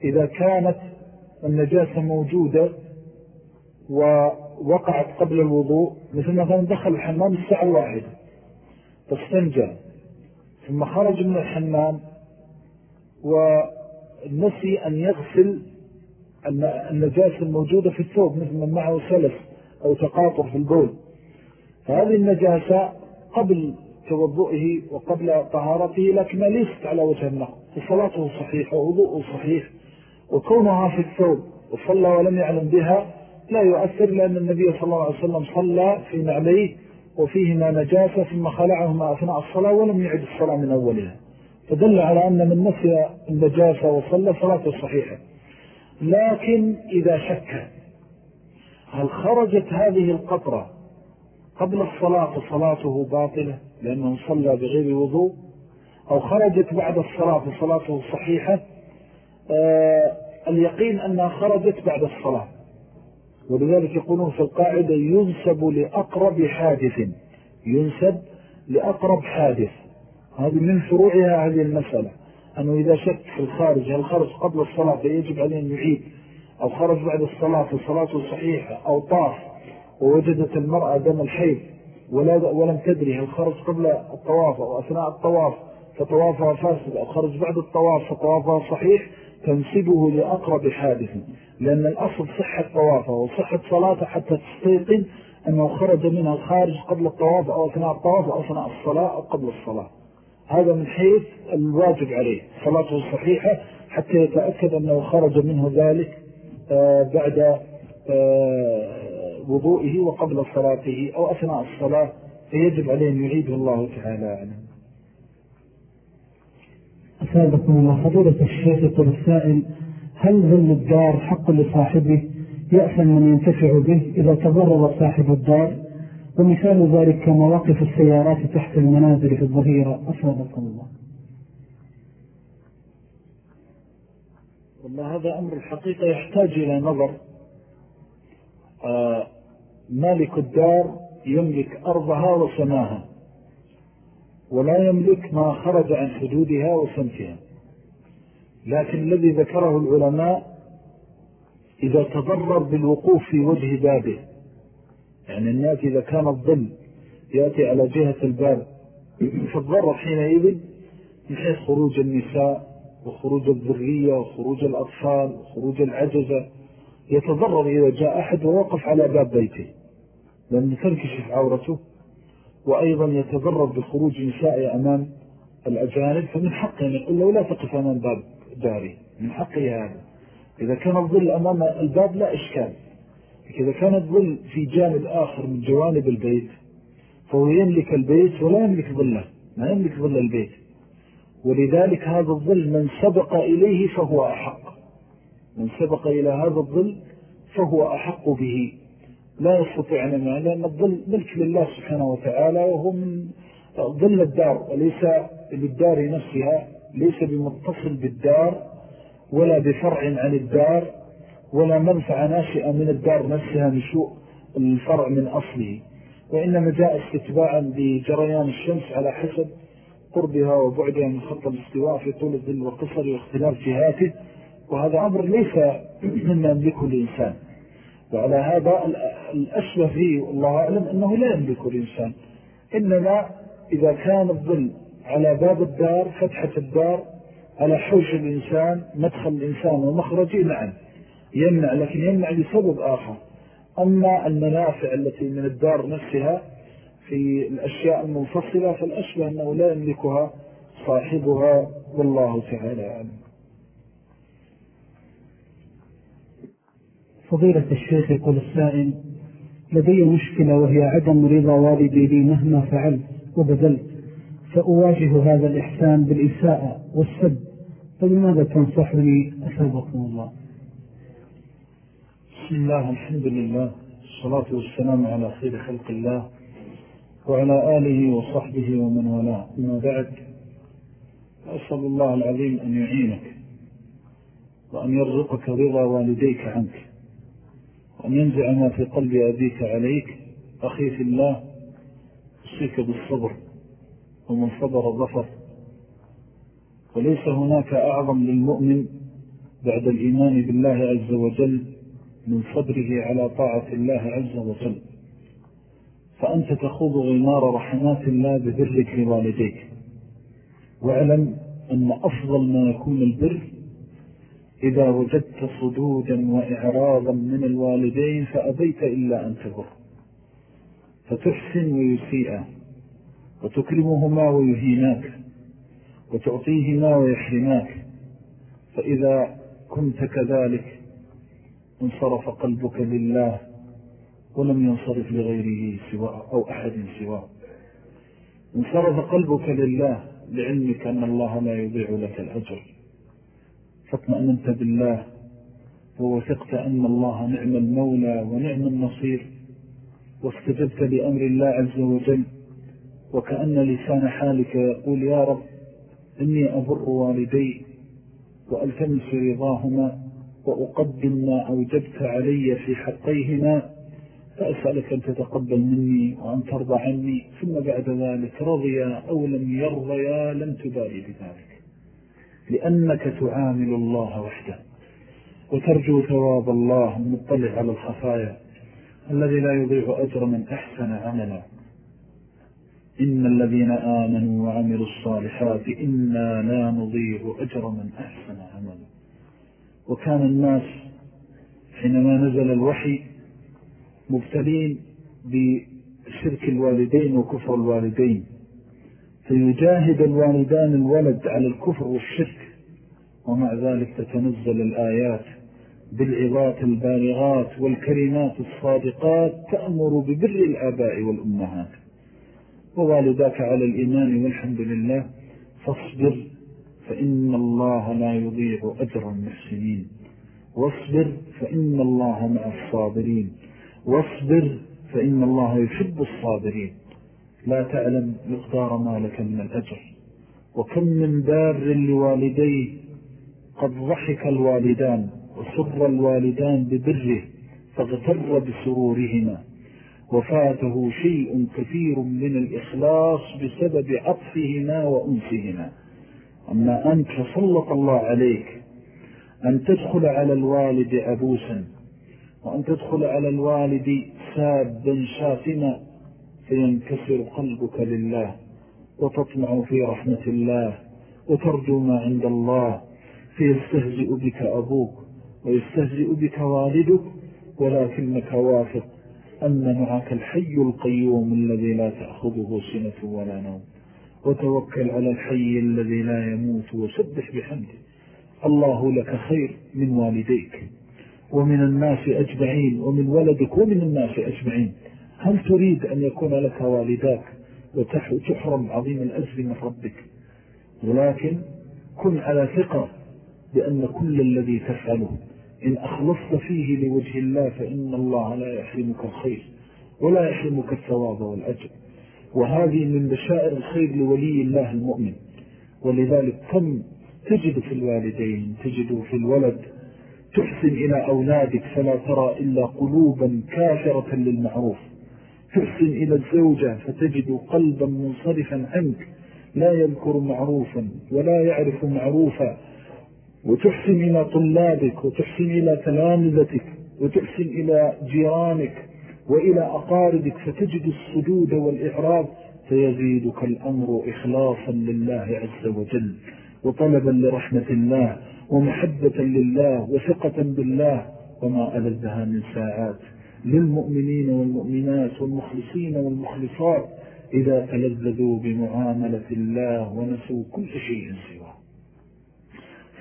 Speaker 2: إذا كانت النجاسة موجودة ووقعت قبل الوضوء مثل مثلا دخل الحمام الساعة الواحدة فاستنجى ثم خرج من الحمام ونسي أن يغسل النجاسة الموجودة في الثوب مثل من معه سلس أو تقاطر في البول. فهذه النجاسة قبل توضؤه وقبل طهارته لكنها ليست على وجه النقل. فصلاته صحيحة ووضوءه صحيح وكونها في الثوب وصلى ولم يعلم بها لا يؤثر لأن النبي صلى الله عليه وسلم صلى في نعليه وفيهما نجاسة ثم خلعهما أثناء الصلاة ولم يعد الصلاة من أولها. فدل على أن من نسي النجاسة وصلى صلاته صحيحة. لكن إذا شك هل خرجت هذه القطرة قبل الصلاة فصلاته باطلة؟ لأنه صلى بغير وضوء أو خرجت بعد الصلاة فصلاته صحيحة آه اليقين أنها خرجت بعد الصلاة. ولذلك يقولون في القاعدة ينسب لأقرب حادث ينسب لأقرب حادث. هذه من فروعها هذه المسألة. أنه إذا شك في الخارج هل خرج قبل الصلاة؟ فيجب عليه أن يعيد. أو خرج بعد الصلاة فصلاته صحيحة أو طاف ووجدت المرأة دم الحيض. ولم تدري هل خرج قبل الطواف أو أثناء الطواف فطوافها فاسد. أو خرج بعد الطواف فطوافها صحيح تنسبه لأقرب حادث. لأن الأصل صحة طوافه وصحة صلاته حتى تستيقن أنه خرج منها الخارج قبل الطواف أو أثناء الطواف أو أثناء الصلاة أو قبل الصلاة. هذا من حيث الواجب عليه. صلاته صحيحة حتى يتأكد أنه خرج منه ذلك آه، بعد آه، وضوئه وقبل صلاته أو أثناء الصلاة فيجب عليه أن يعيده الله تعالى عنه.
Speaker 3: أسابكم الله فضيلة الشيخ يقول السائل هل ظل الدار حق لصاحبه؟ يأثم من ينتفع به إذا تضرر صاحب الدار. ومثال ذلك مواقف السيارات تحت المنازل في الظهيرة. أسابكم الله.
Speaker 2: والله هذا أمر الحقيقة يحتاج إلى نظر. آه مالك الدار يملك أرضها وسماها ولا يملك ما خرج عن حدودها وسمتها. لكن الذي ذكره العلماء إذا تضرر بالوقوف في وجه بابه يعني الناس إذا كان الظل يأتي على جهة الباب فالضرر حينئذ من حيث خروج النساء وخروج الذرية وخروج الأطفال وخروج العجزة. يتضرر إذا جاء أحد ووقف على باب بيته. لأنه تنكشف عورته وأيضا يتضرر بخروج نساء أمام الأجانب فمن حقه أن يقول له لا تقف أمام باب داري من حقه هذا. إذا كان الظل أمام الباب لا إشكال. إذا كان الظل في جانب آخر من جوانب البيت فهو يملك البيت ولا يملك ظله ما يملك ظل البيت. ولذلك هذا الظل من سبق إليه فهو أحق. من سبق إلى هذا الظل فهو أحق به. لا يستطيع أن يمنع لأن الظل ملك لله سبحانه وتعالى وهو من ظل الدار وليس للدار نفسها ليس بمتصل بالدار ولا بفرع عن الدار ولا منفعة ناشئة من الدار نفسها نشوء الفرع من أصله. وإنما جاء استتباعا بجريان الشمس على حسب قربها وبعدها من خط الاستواء في طول الظل والقصر واختلاف جهاته وهذا أمر ليس مما يملكه الإنسان. وعلى هذا الأشبه فيه والله أعلم أنه لا يملك الإنسان. إنما إذا كان الظل على باب الدار فتحة الدار على حوش الإنسان مدخل الإنسان ومخرجه نعم يمنع لكن يمنع لسبب آخر. أما المنافع التي من الدار نفسها في الأشياء المنفصلة فالأشبه أنه لا يملكها صاحبها والله تعالى أعلم.
Speaker 3: فضيلة الشيخ يقول السائل لدي مشكلة وهي عدم رضا والدي لي مهما فعلت وبذلت فأواجه هذا الإحسان بالإساءة والسب فلماذا تنصحني أثابكم الله.
Speaker 2: بسم الله الحمد لله الصلاة والسلام على خير خلق الله وعلى آله وصحبه ومن والاه. أما بعد أسأل الله العظيم أن يعينك وأن يرزقك رضا والديك عنك. وأن ينزع ما في قلب أبيك عليك أخي في الله أصيك بالصبر ومن صبر ظفر. وليس هناك أعظم للمؤمن بعد الإيمان بالله عز وجل من صبره على طاعة الله عز وجل. فأنت تخوض غمار رحمات الله ببرك لوالديك واعلم أن أفضل ما يكون البر إذا وجدت صدودا وإعراضا من الوالدين فأبيت إلا أن تبر. فتحسن ويسيئا وتكرمهما ويهيناك وتعطيهما ويحرماك. فإذا كنت كذلك انصرف قلبك لله ولم ينصرف لغيره سواء أو أحد سواء انصرف قلبك لله لعلمك أن الله لا يضيع لك الأجر. فاطمأننت بالله ووثقت أن الله نعم المولى ونعم النصير واستجبت لأمر الله عز وجل وكأن لسان حالك يقول يا رب إني أبر والدي وألتمس رضاهما وأقدم ما أوجبت علي في حقيهما فأسألك أن تتقبل مني وأن ترضى عني ثم بعد ذلك رضيا أو لم يرضيا لم تبالي بذلك. لأنك تعامل الله وحده. وترجو ثواب الله المطلع على الخفايا الذي لا يضيع أجر من أحسن عملا. إن الذين آمنوا وعملوا الصالحات إنا لا نضيع أجر من أحسن عملا. وكان الناس حينما نزل الوحي مبتلين بشرك الوالدين وكفر الوالدين. فيجاهد الوالدان الولد على الكفر والشرك ومع ذلك تتنزل الآيات بالعظات البالغات والكلمات الصادقات تأمر ببر الآباء والأمهات. ووالداك على الإيمان والحمد لله فاصبر فإن الله لا يضيع أجر المحسنين. واصبر فإن الله مع الصابرين. واصبر فإن الله يحب الصابرين. لا تعلم مقدار ما لك من الأجر. وكم من بار لوالديه قد ضحك الوالدان وسر الوالدان ببره فاغتر بسرورهما. وفاته شيء كثير من الإخلاص بسبب عطفهما وأنسهما أما أنت فسلط الله عليك أن تدخل على الوالد عبوسا وأن تدخل على الوالد سابا شاتما فينكسر قلبك لله وتطمع في رحمة الله وترجو ما عند الله فيستهزئ بك أبوك ويستهزئ بك والدك ولكنك واثق أن معك الحي القيوم الذي لا تأخذه سنة ولا نوم. وتوكل على الحي الذي لا يموت وسبح بحمده. الله لك خير من والديك ومن الناس أجمعين ومن ولدك ومن الناس أجمعين. هل تريد أن يكون لك والداك وتحرم عظيم الأجر من ربك؟ ولكن كن على ثقة بأن كل الذي تفعله إن أخلصت فيه لوجه الله فإن الله لا يحرمك الخير ولا يحرمك الثواب والأجر. وهذه من بشائر الخير لولي الله المؤمن. ولذلك كم تجد في الوالدين تجد في الولد تحسن إلى أولادك فلا ترى إلا قلوبا كافرة للمعروف. تحسن إلى الزوجة فتجد قلبا منصرفا عنك لا يذكر معروفا ولا يعرف معروفا وتحسن إلى طلابك وتحسن إلى تلامذتك وتحسن إلى جيرانك وإلى أقاربك فتجد الصدود والإعراض فيزيدك الأمر إخلاصا لله عز وجل وطلبا لرحمة الله ومحبة لله وثقة بالله وما ألذها من ساعات. للمؤمنين والمؤمنات والمخلصين والمخلصات إذا تلذذوا بمعاملة الله ونسوا كل شيء سواه.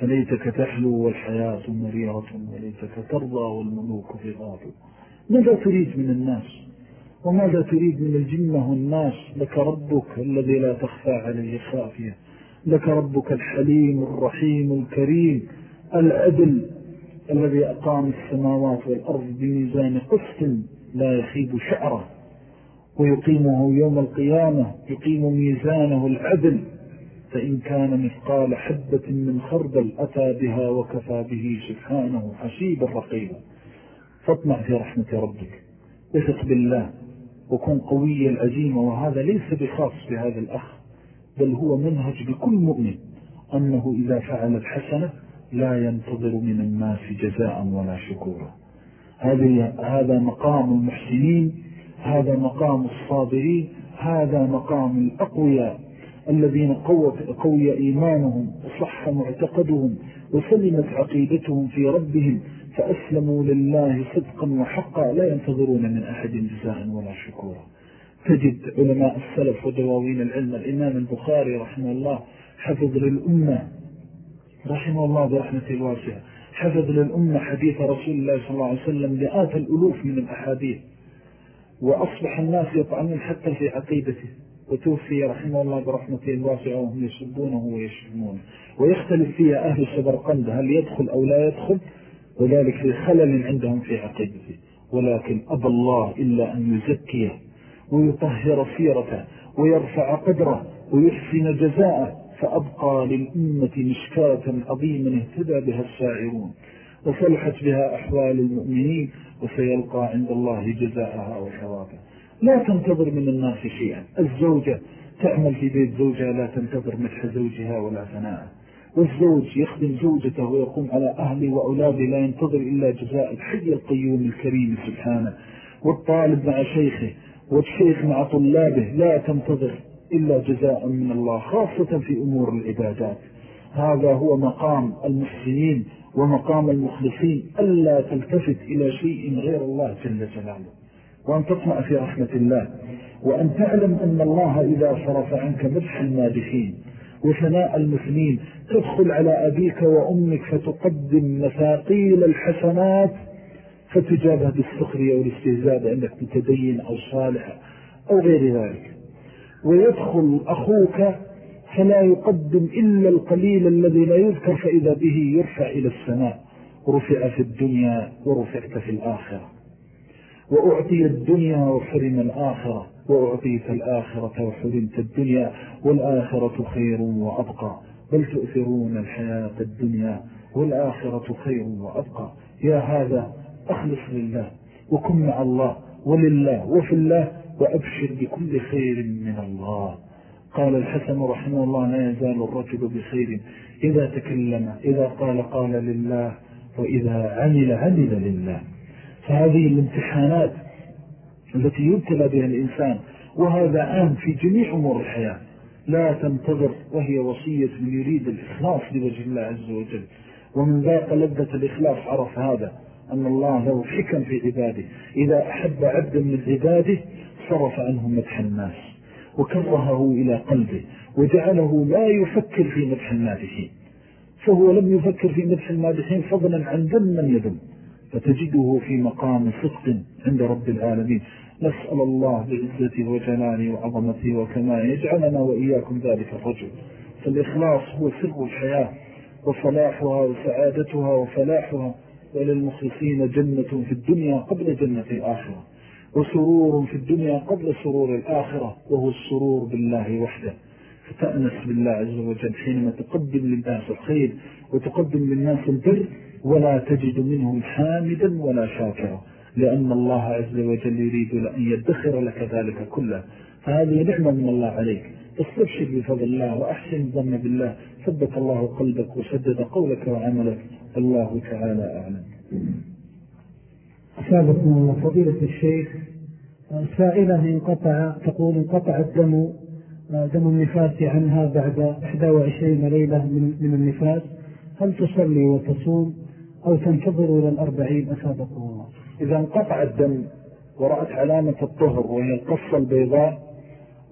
Speaker 2: فليتك تحلو والحياة مريرة وليتك ترضى والملوك في غاضب ماذا تريد من الناس؟ وماذا تريد من الجنة والناس؟ لك ربك الذي لا تخفى عليه خافية. لك ربك الحليم الرحيم الكريم العدل الذي أقام السماوات والأرض بميزان قسط لا يخيب شعره. ويقيمه يوم القيامة يقيم ميزانه العدل. فإن كان مثقال حبة من خردل أتى بها وكفى به سبحانه حسيبا رقيبا فاطمع في رحمة ربك. اثق بالله. وكن قوي العزيمة وهذا ليس بخاص بهذا الأخ بل هو منهج بكل مؤمن. أنه إذا فعل الحسنة لا ينتظر من الناس جزاء ولا شكورا. هذا مقام المحسنين. هذا مقام الصابرين. هذا مقام الأقوياء. الذين قوي إيمانهم وصح معتقدهم وسلمت عقيدتهم في ربهم فأسلموا لله صدقا وحقا لا ينتظرون من أحد جزاء ولا شكورا. تجد علماء السلف ودواوين العلم الإمام البخاري رحمه الله حفظ للأمة رحمه الله برحمة الواسعة حفظ للأمة حديث رسول الله صلى الله عليه وسلم لآت الألوف من الأحاديث وأصبح الناس يطعنون حتى في عقيدته. وتوفي رحمه الله برحمته الواسعة وهم يسبونه ويشتمونه ويختلف فيها أهل السبرقند هل يدخل أو لا يدخل؟ وذلك في خلل عندهم في عقيدته. ولكن أبى الله إلا أن يزكيه ويطهر سيرته ويرفع قدره ويحسن جزاءه فأبقى للأمة مشكاة عظيما اهتدى بها السائرون وصلحت بها أحوال المؤمنين وسيلقى عند الله جزاءها وثوابها لا تنتظر من الناس شيئا. الزوجة تعمل في بيت زوجها لا تنتظر مدح زوجها ولا ثناء. والزوج يخدم زوجته ويقوم على أهله وأولاده لا ينتظر إلا جزاء الحي القيوم الكريم سبحانه. والطالب مع شيخه والشيخ مع طلابه لا تنتظر إلا جزاء من الله خاصة في أمور العبادات. هذا هو مقام المحسنين ومقام المخلصين ألا تلتفت إلى شيء غير الله جل جلاله. وأن تطمع في رحمة الله وأن تعلم أن الله إذا صرف عنك مدح المادحين وثناء المثنين تدخل على أبيك وأمك فتقدم مثاقيل الحسنات فتجابها بالسخرية والاستهزاء بأنك متدين أو صالح أو غير ذلك. ويدخل أخوك فلا يقدم إلا القليل الذي لا يذكر فإذا به يرفع إلى السماء رفع في الدنيا ورفعت في الآخرة. وأعطي الدنيا وحرم الآخرة وأعطيت الآخرة وحرمت الدنيا والآخرة خير وأبقى. بل تؤثرون الحياة الدنيا والآخرة خير وأبقى. يا هذا أخلص لله وكن مع الله ولله وفي الله وأبشر بكل خير من الله. قال الحسن رحمه الله لا يزال الرجل بخير إذا تكلم إذا قال قال لله وإذا عمل عمل لله. فهذه الامتحانات التي يبتلى بها الإنسان وهذا عام في جميع أمور الحياة. لا تنتظر وهي وصية من يريد الإخلاص لوجه الله عز وجل. ومن ذاق لذة الإخلاص عرف هذا أن الله له حكم في عباده. إذا أحب عبدا من عباده صرف عنه مدح الناس وكرهه إلى قلبه وجعله لا يفكر في مدح المادحين. فهو لم يفكر في مدح المادحين فضلا عن ذم من يذم. فتجده في مقام صدق عند رب العالمين. نسأل الله بعزته وجلاله وعظمته وكما يجعلنا وإياكم ذلك الرجل. فالإخلاص هو سر الحياة وصلاحها وسعادتها وفلاحها وللمخلصين جنة في الدنيا قبل جنة الآخرة وسرور في الدنيا قبل سرور الآخرة وهو السرور بالله وحده. فتأنس بالله عز وجل حينما تقدم للناس الخير وتقدم للناس البر ولا تجد منهم حامدا ولا شاكرا لأن الله عز وجل يريد أن يدخر لك ذلك كله. فهذه نعمة من الله عليك. استبشر بفضل الله وأحسن الظن بالله. ثبت الله قلبك وسدد قولك وعملك. الله تعالى أعلم.
Speaker 3: سابقنا فضيلة الشيخ سائلة انقطع تقول انقطع الدم دم النفاس عنها بعد 21 ليلة من النفاس. هل تصلي وتصوم؟ أو تنتظر إلى الأربعين أفادكم الله
Speaker 2: إذا انقطع الدم ورأت علامة الطهر وهي القصة البيضاء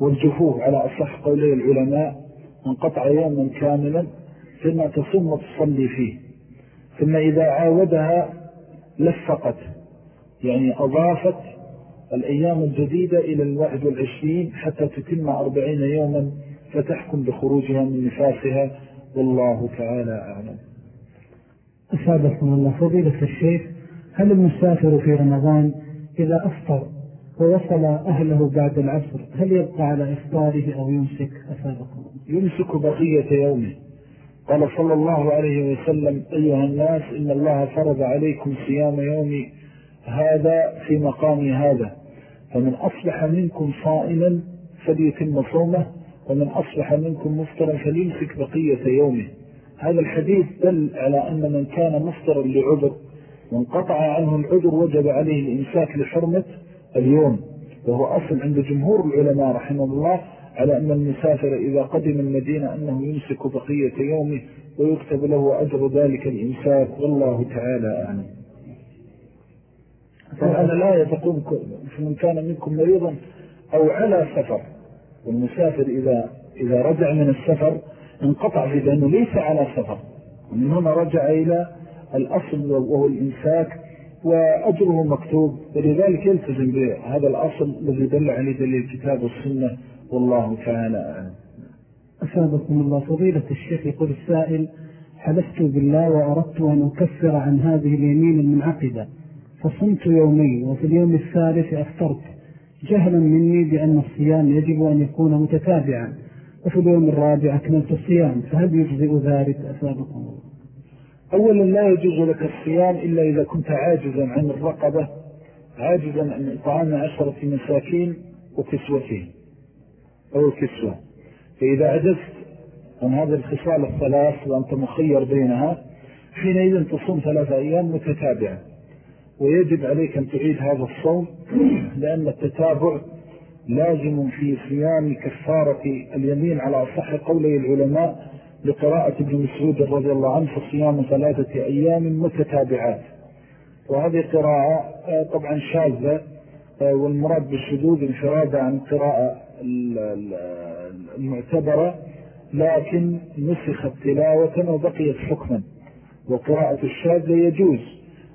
Speaker 2: والجفوف على أصح قولي العلماء انقطع يوما كاملا ثم تصم وتصلي فيه. ثم إذا عاودها لفقت يعني أضافت الأيام الجديدة إلى الواحد والعشرين حتى تتم أربعين يوما فتحكم بخروجها من نفاسها. والله تعالى أعلم.
Speaker 3: أسابقكم الله فضيلة الشيخ هل المسافر في رمضان إذا أفطر ووصل أهله بعد العصر هل يبقى على إفطاره أو يمسك؟ أسابقكم
Speaker 2: يمسك بقية يومه. قال صلى الله عليه وسلم أيها الناس إن الله فرض عليكم صيام يوم هذا في مقام هذا. فمن أصبح منكم صائما فليتم صومه ومن أصبح منكم مفطرا فليمسك بقية يومه. هذا الحديث دل على أن من كان مفطرا لعذر وانقطع عنه العذر وجب عليه الإمساك لحرمة اليوم. وهو أصل عند جمهور العلماء رحمه الله على أن المسافر إذا قدم المدينة أنه يمسك بقية يومه ويكتب له أجر ذلك الإمساك. والله تعالى أعلم. فأنا لا يتقوم من كان منكم مريضا أو على سفر؟ والمسافر إذا, إذا رجع من السفر انقطع لأنه ليس على سفر. ومن هنا رجع إلى الأصل وهو الإنساك وأجره مكتوب ولذلك يلتزم بهذا الأصل الذي دل عليه دليل الكتاب والسنة. والله تعالى أعلم.
Speaker 3: أسابقكم الله. فضيلة الشيخ يقول السائل حلفت بالله وأردت أن أكفر عن هذه اليمين المنعقدة فصمت يومين وفي اليوم الثالث أفطرت. جهلا مني بأن الصيام يجب أن يكون متتابعا. وفي اليوم الرابع أكملت الصيام فهل يجزئ ذلك؟ الله.
Speaker 2: أولا لا يجوز لك الصيام إلا إذا كنت عاجزا عن الرقبة عاجزا عن إطعام عشرة مساكين وكسوتين أو الكسوة فإذا عجزت عن هذه الخصال الثلاث وأنت مخير بينها حينئذ تصوم ثلاثة أيام متتابعة. ويجب عليك أن تعيد هذا الصوم لأن التتابع لازم في صيام كفارة اليمين على أصح قولي العلماء لقراءة ابن مسعود رضي الله عنه في صيام ثلاثة أيام متتابعات. وهذه قراءة آه، طبعا شاذة آه، والمراد بالشذوذ انفراد عن قراءة المعتبرة لكن نسخت تلاوة وبقيت حكما. وقراءة الشاذة يجوز.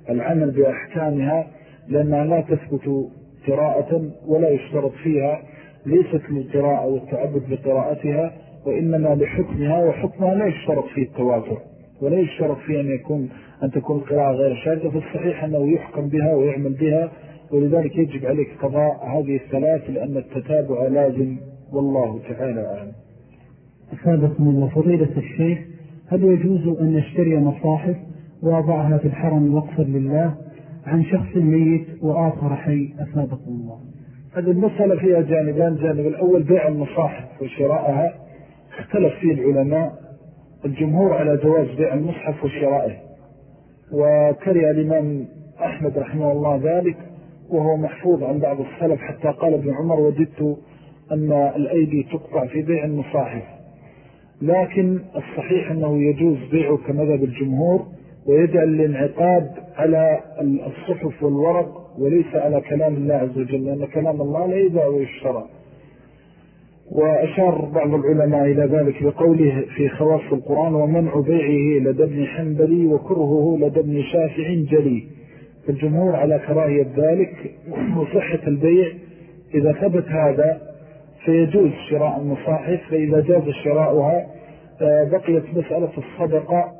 Speaker 2: العمل بأحكامها لأنها لا تثبت قراءة ولا يشترط فيها ليست للقراءة والتعبد بقراءتها وإنما لحكمها وحكمها لا يشترط فيه التواتر ولا يشترط فيه أن, يكون أن تكون القراءة غير شاذة فالصحيح أنه يحكم بها ويعمل بها ولذلك يجب عليك قضاء هذه الثلاث لأن التتابع لازم والله تعالى أعلم.
Speaker 3: أفادكم الله فضيلة الشيخ هل يجوز أن يشتري مصاحف وأضعها في الحرم وقفا لله؟ عن شخص ميت وآخر حي أفادكم الله.
Speaker 2: هذه المسألة فيها جانبان. جانب الأول بيع المصاحف وشراءها اختلف فيه العلماء. الجمهور على جواز بيع المصحف وشرائه. وكره الإمام أحمد رحمه الله ذلك وهو محفوظ عن بعض السلف حتى قال ابن عمر وددت أن الأيدي تقطع في بيع المصاحف. لكن الصحيح أنه يجوز بيعه كمذهب الجمهور. ويجعل الانعقاد على الصحف والورق وليس على كلام الله عز وجل لأن كلام الله لا يباع ويشترى وأشار بعض العلماء إلى ذلك بقوله في خواص القرآن ومنع بيعه لدى ابن حنبلي وكرهه لدى ابن شافع جلي. فالجمهور على كراهية ذلك وصحة البيع. إذا ثبت هذا فيجوز شراء المصاحف فإذا جاز شراؤها آه، بقيت مسألة الصدقة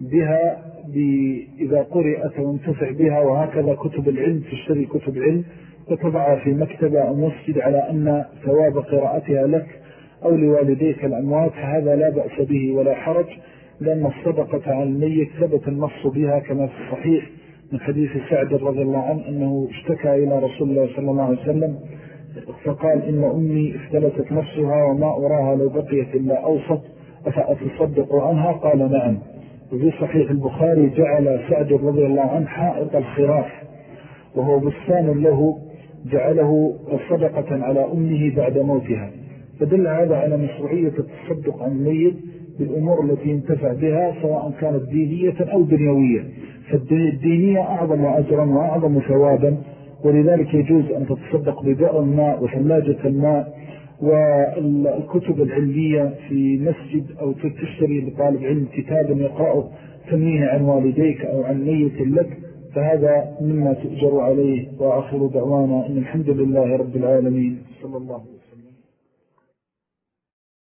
Speaker 2: بها إذا قرأت وانتفع بها وهكذا كتب العلم تشتري كتب علم وتضعها في مكتبة أو مسجد على أن ثواب قراءتها لك أو لوالديك الأموات. هذا لا بأس به ولا حرج لأن الصدقة عن الميت ثبت النص بها كما في الصحيح من حديث سعد رضي الله عنه أنه اشتكى إلى رسول الله صلى الله عليه وسلم فقال إن أمي افتلتت نفسها وما أراها لو بقيت إلا أوسط أفأتصدق عنها؟ قال نعم. وفي صحيح البخاري جعل سعد رضي الله عنه حائط الخراف وهو بستان له جعله صدقة على أمه بعد موتها. فدل هذا على مشروعية التصدق عن الميت بالأمور التي ينتفع بها سواء كانت دينية أو دنيوية. فالدينية أعظم أجرا وأعظم ثوابا ولذلك يجوز أن تتصدق ببئر الماء وثلاجة الماء والكتب العلمية في مسجد أو تشتري لطالب علم كتابا يقرأه تنمية عن والديك أو عن نية لك فهذا مما تؤجر عليه وآخر دعوانا إن الحمد لله رب العالمين. صلى الله عليه وسلم.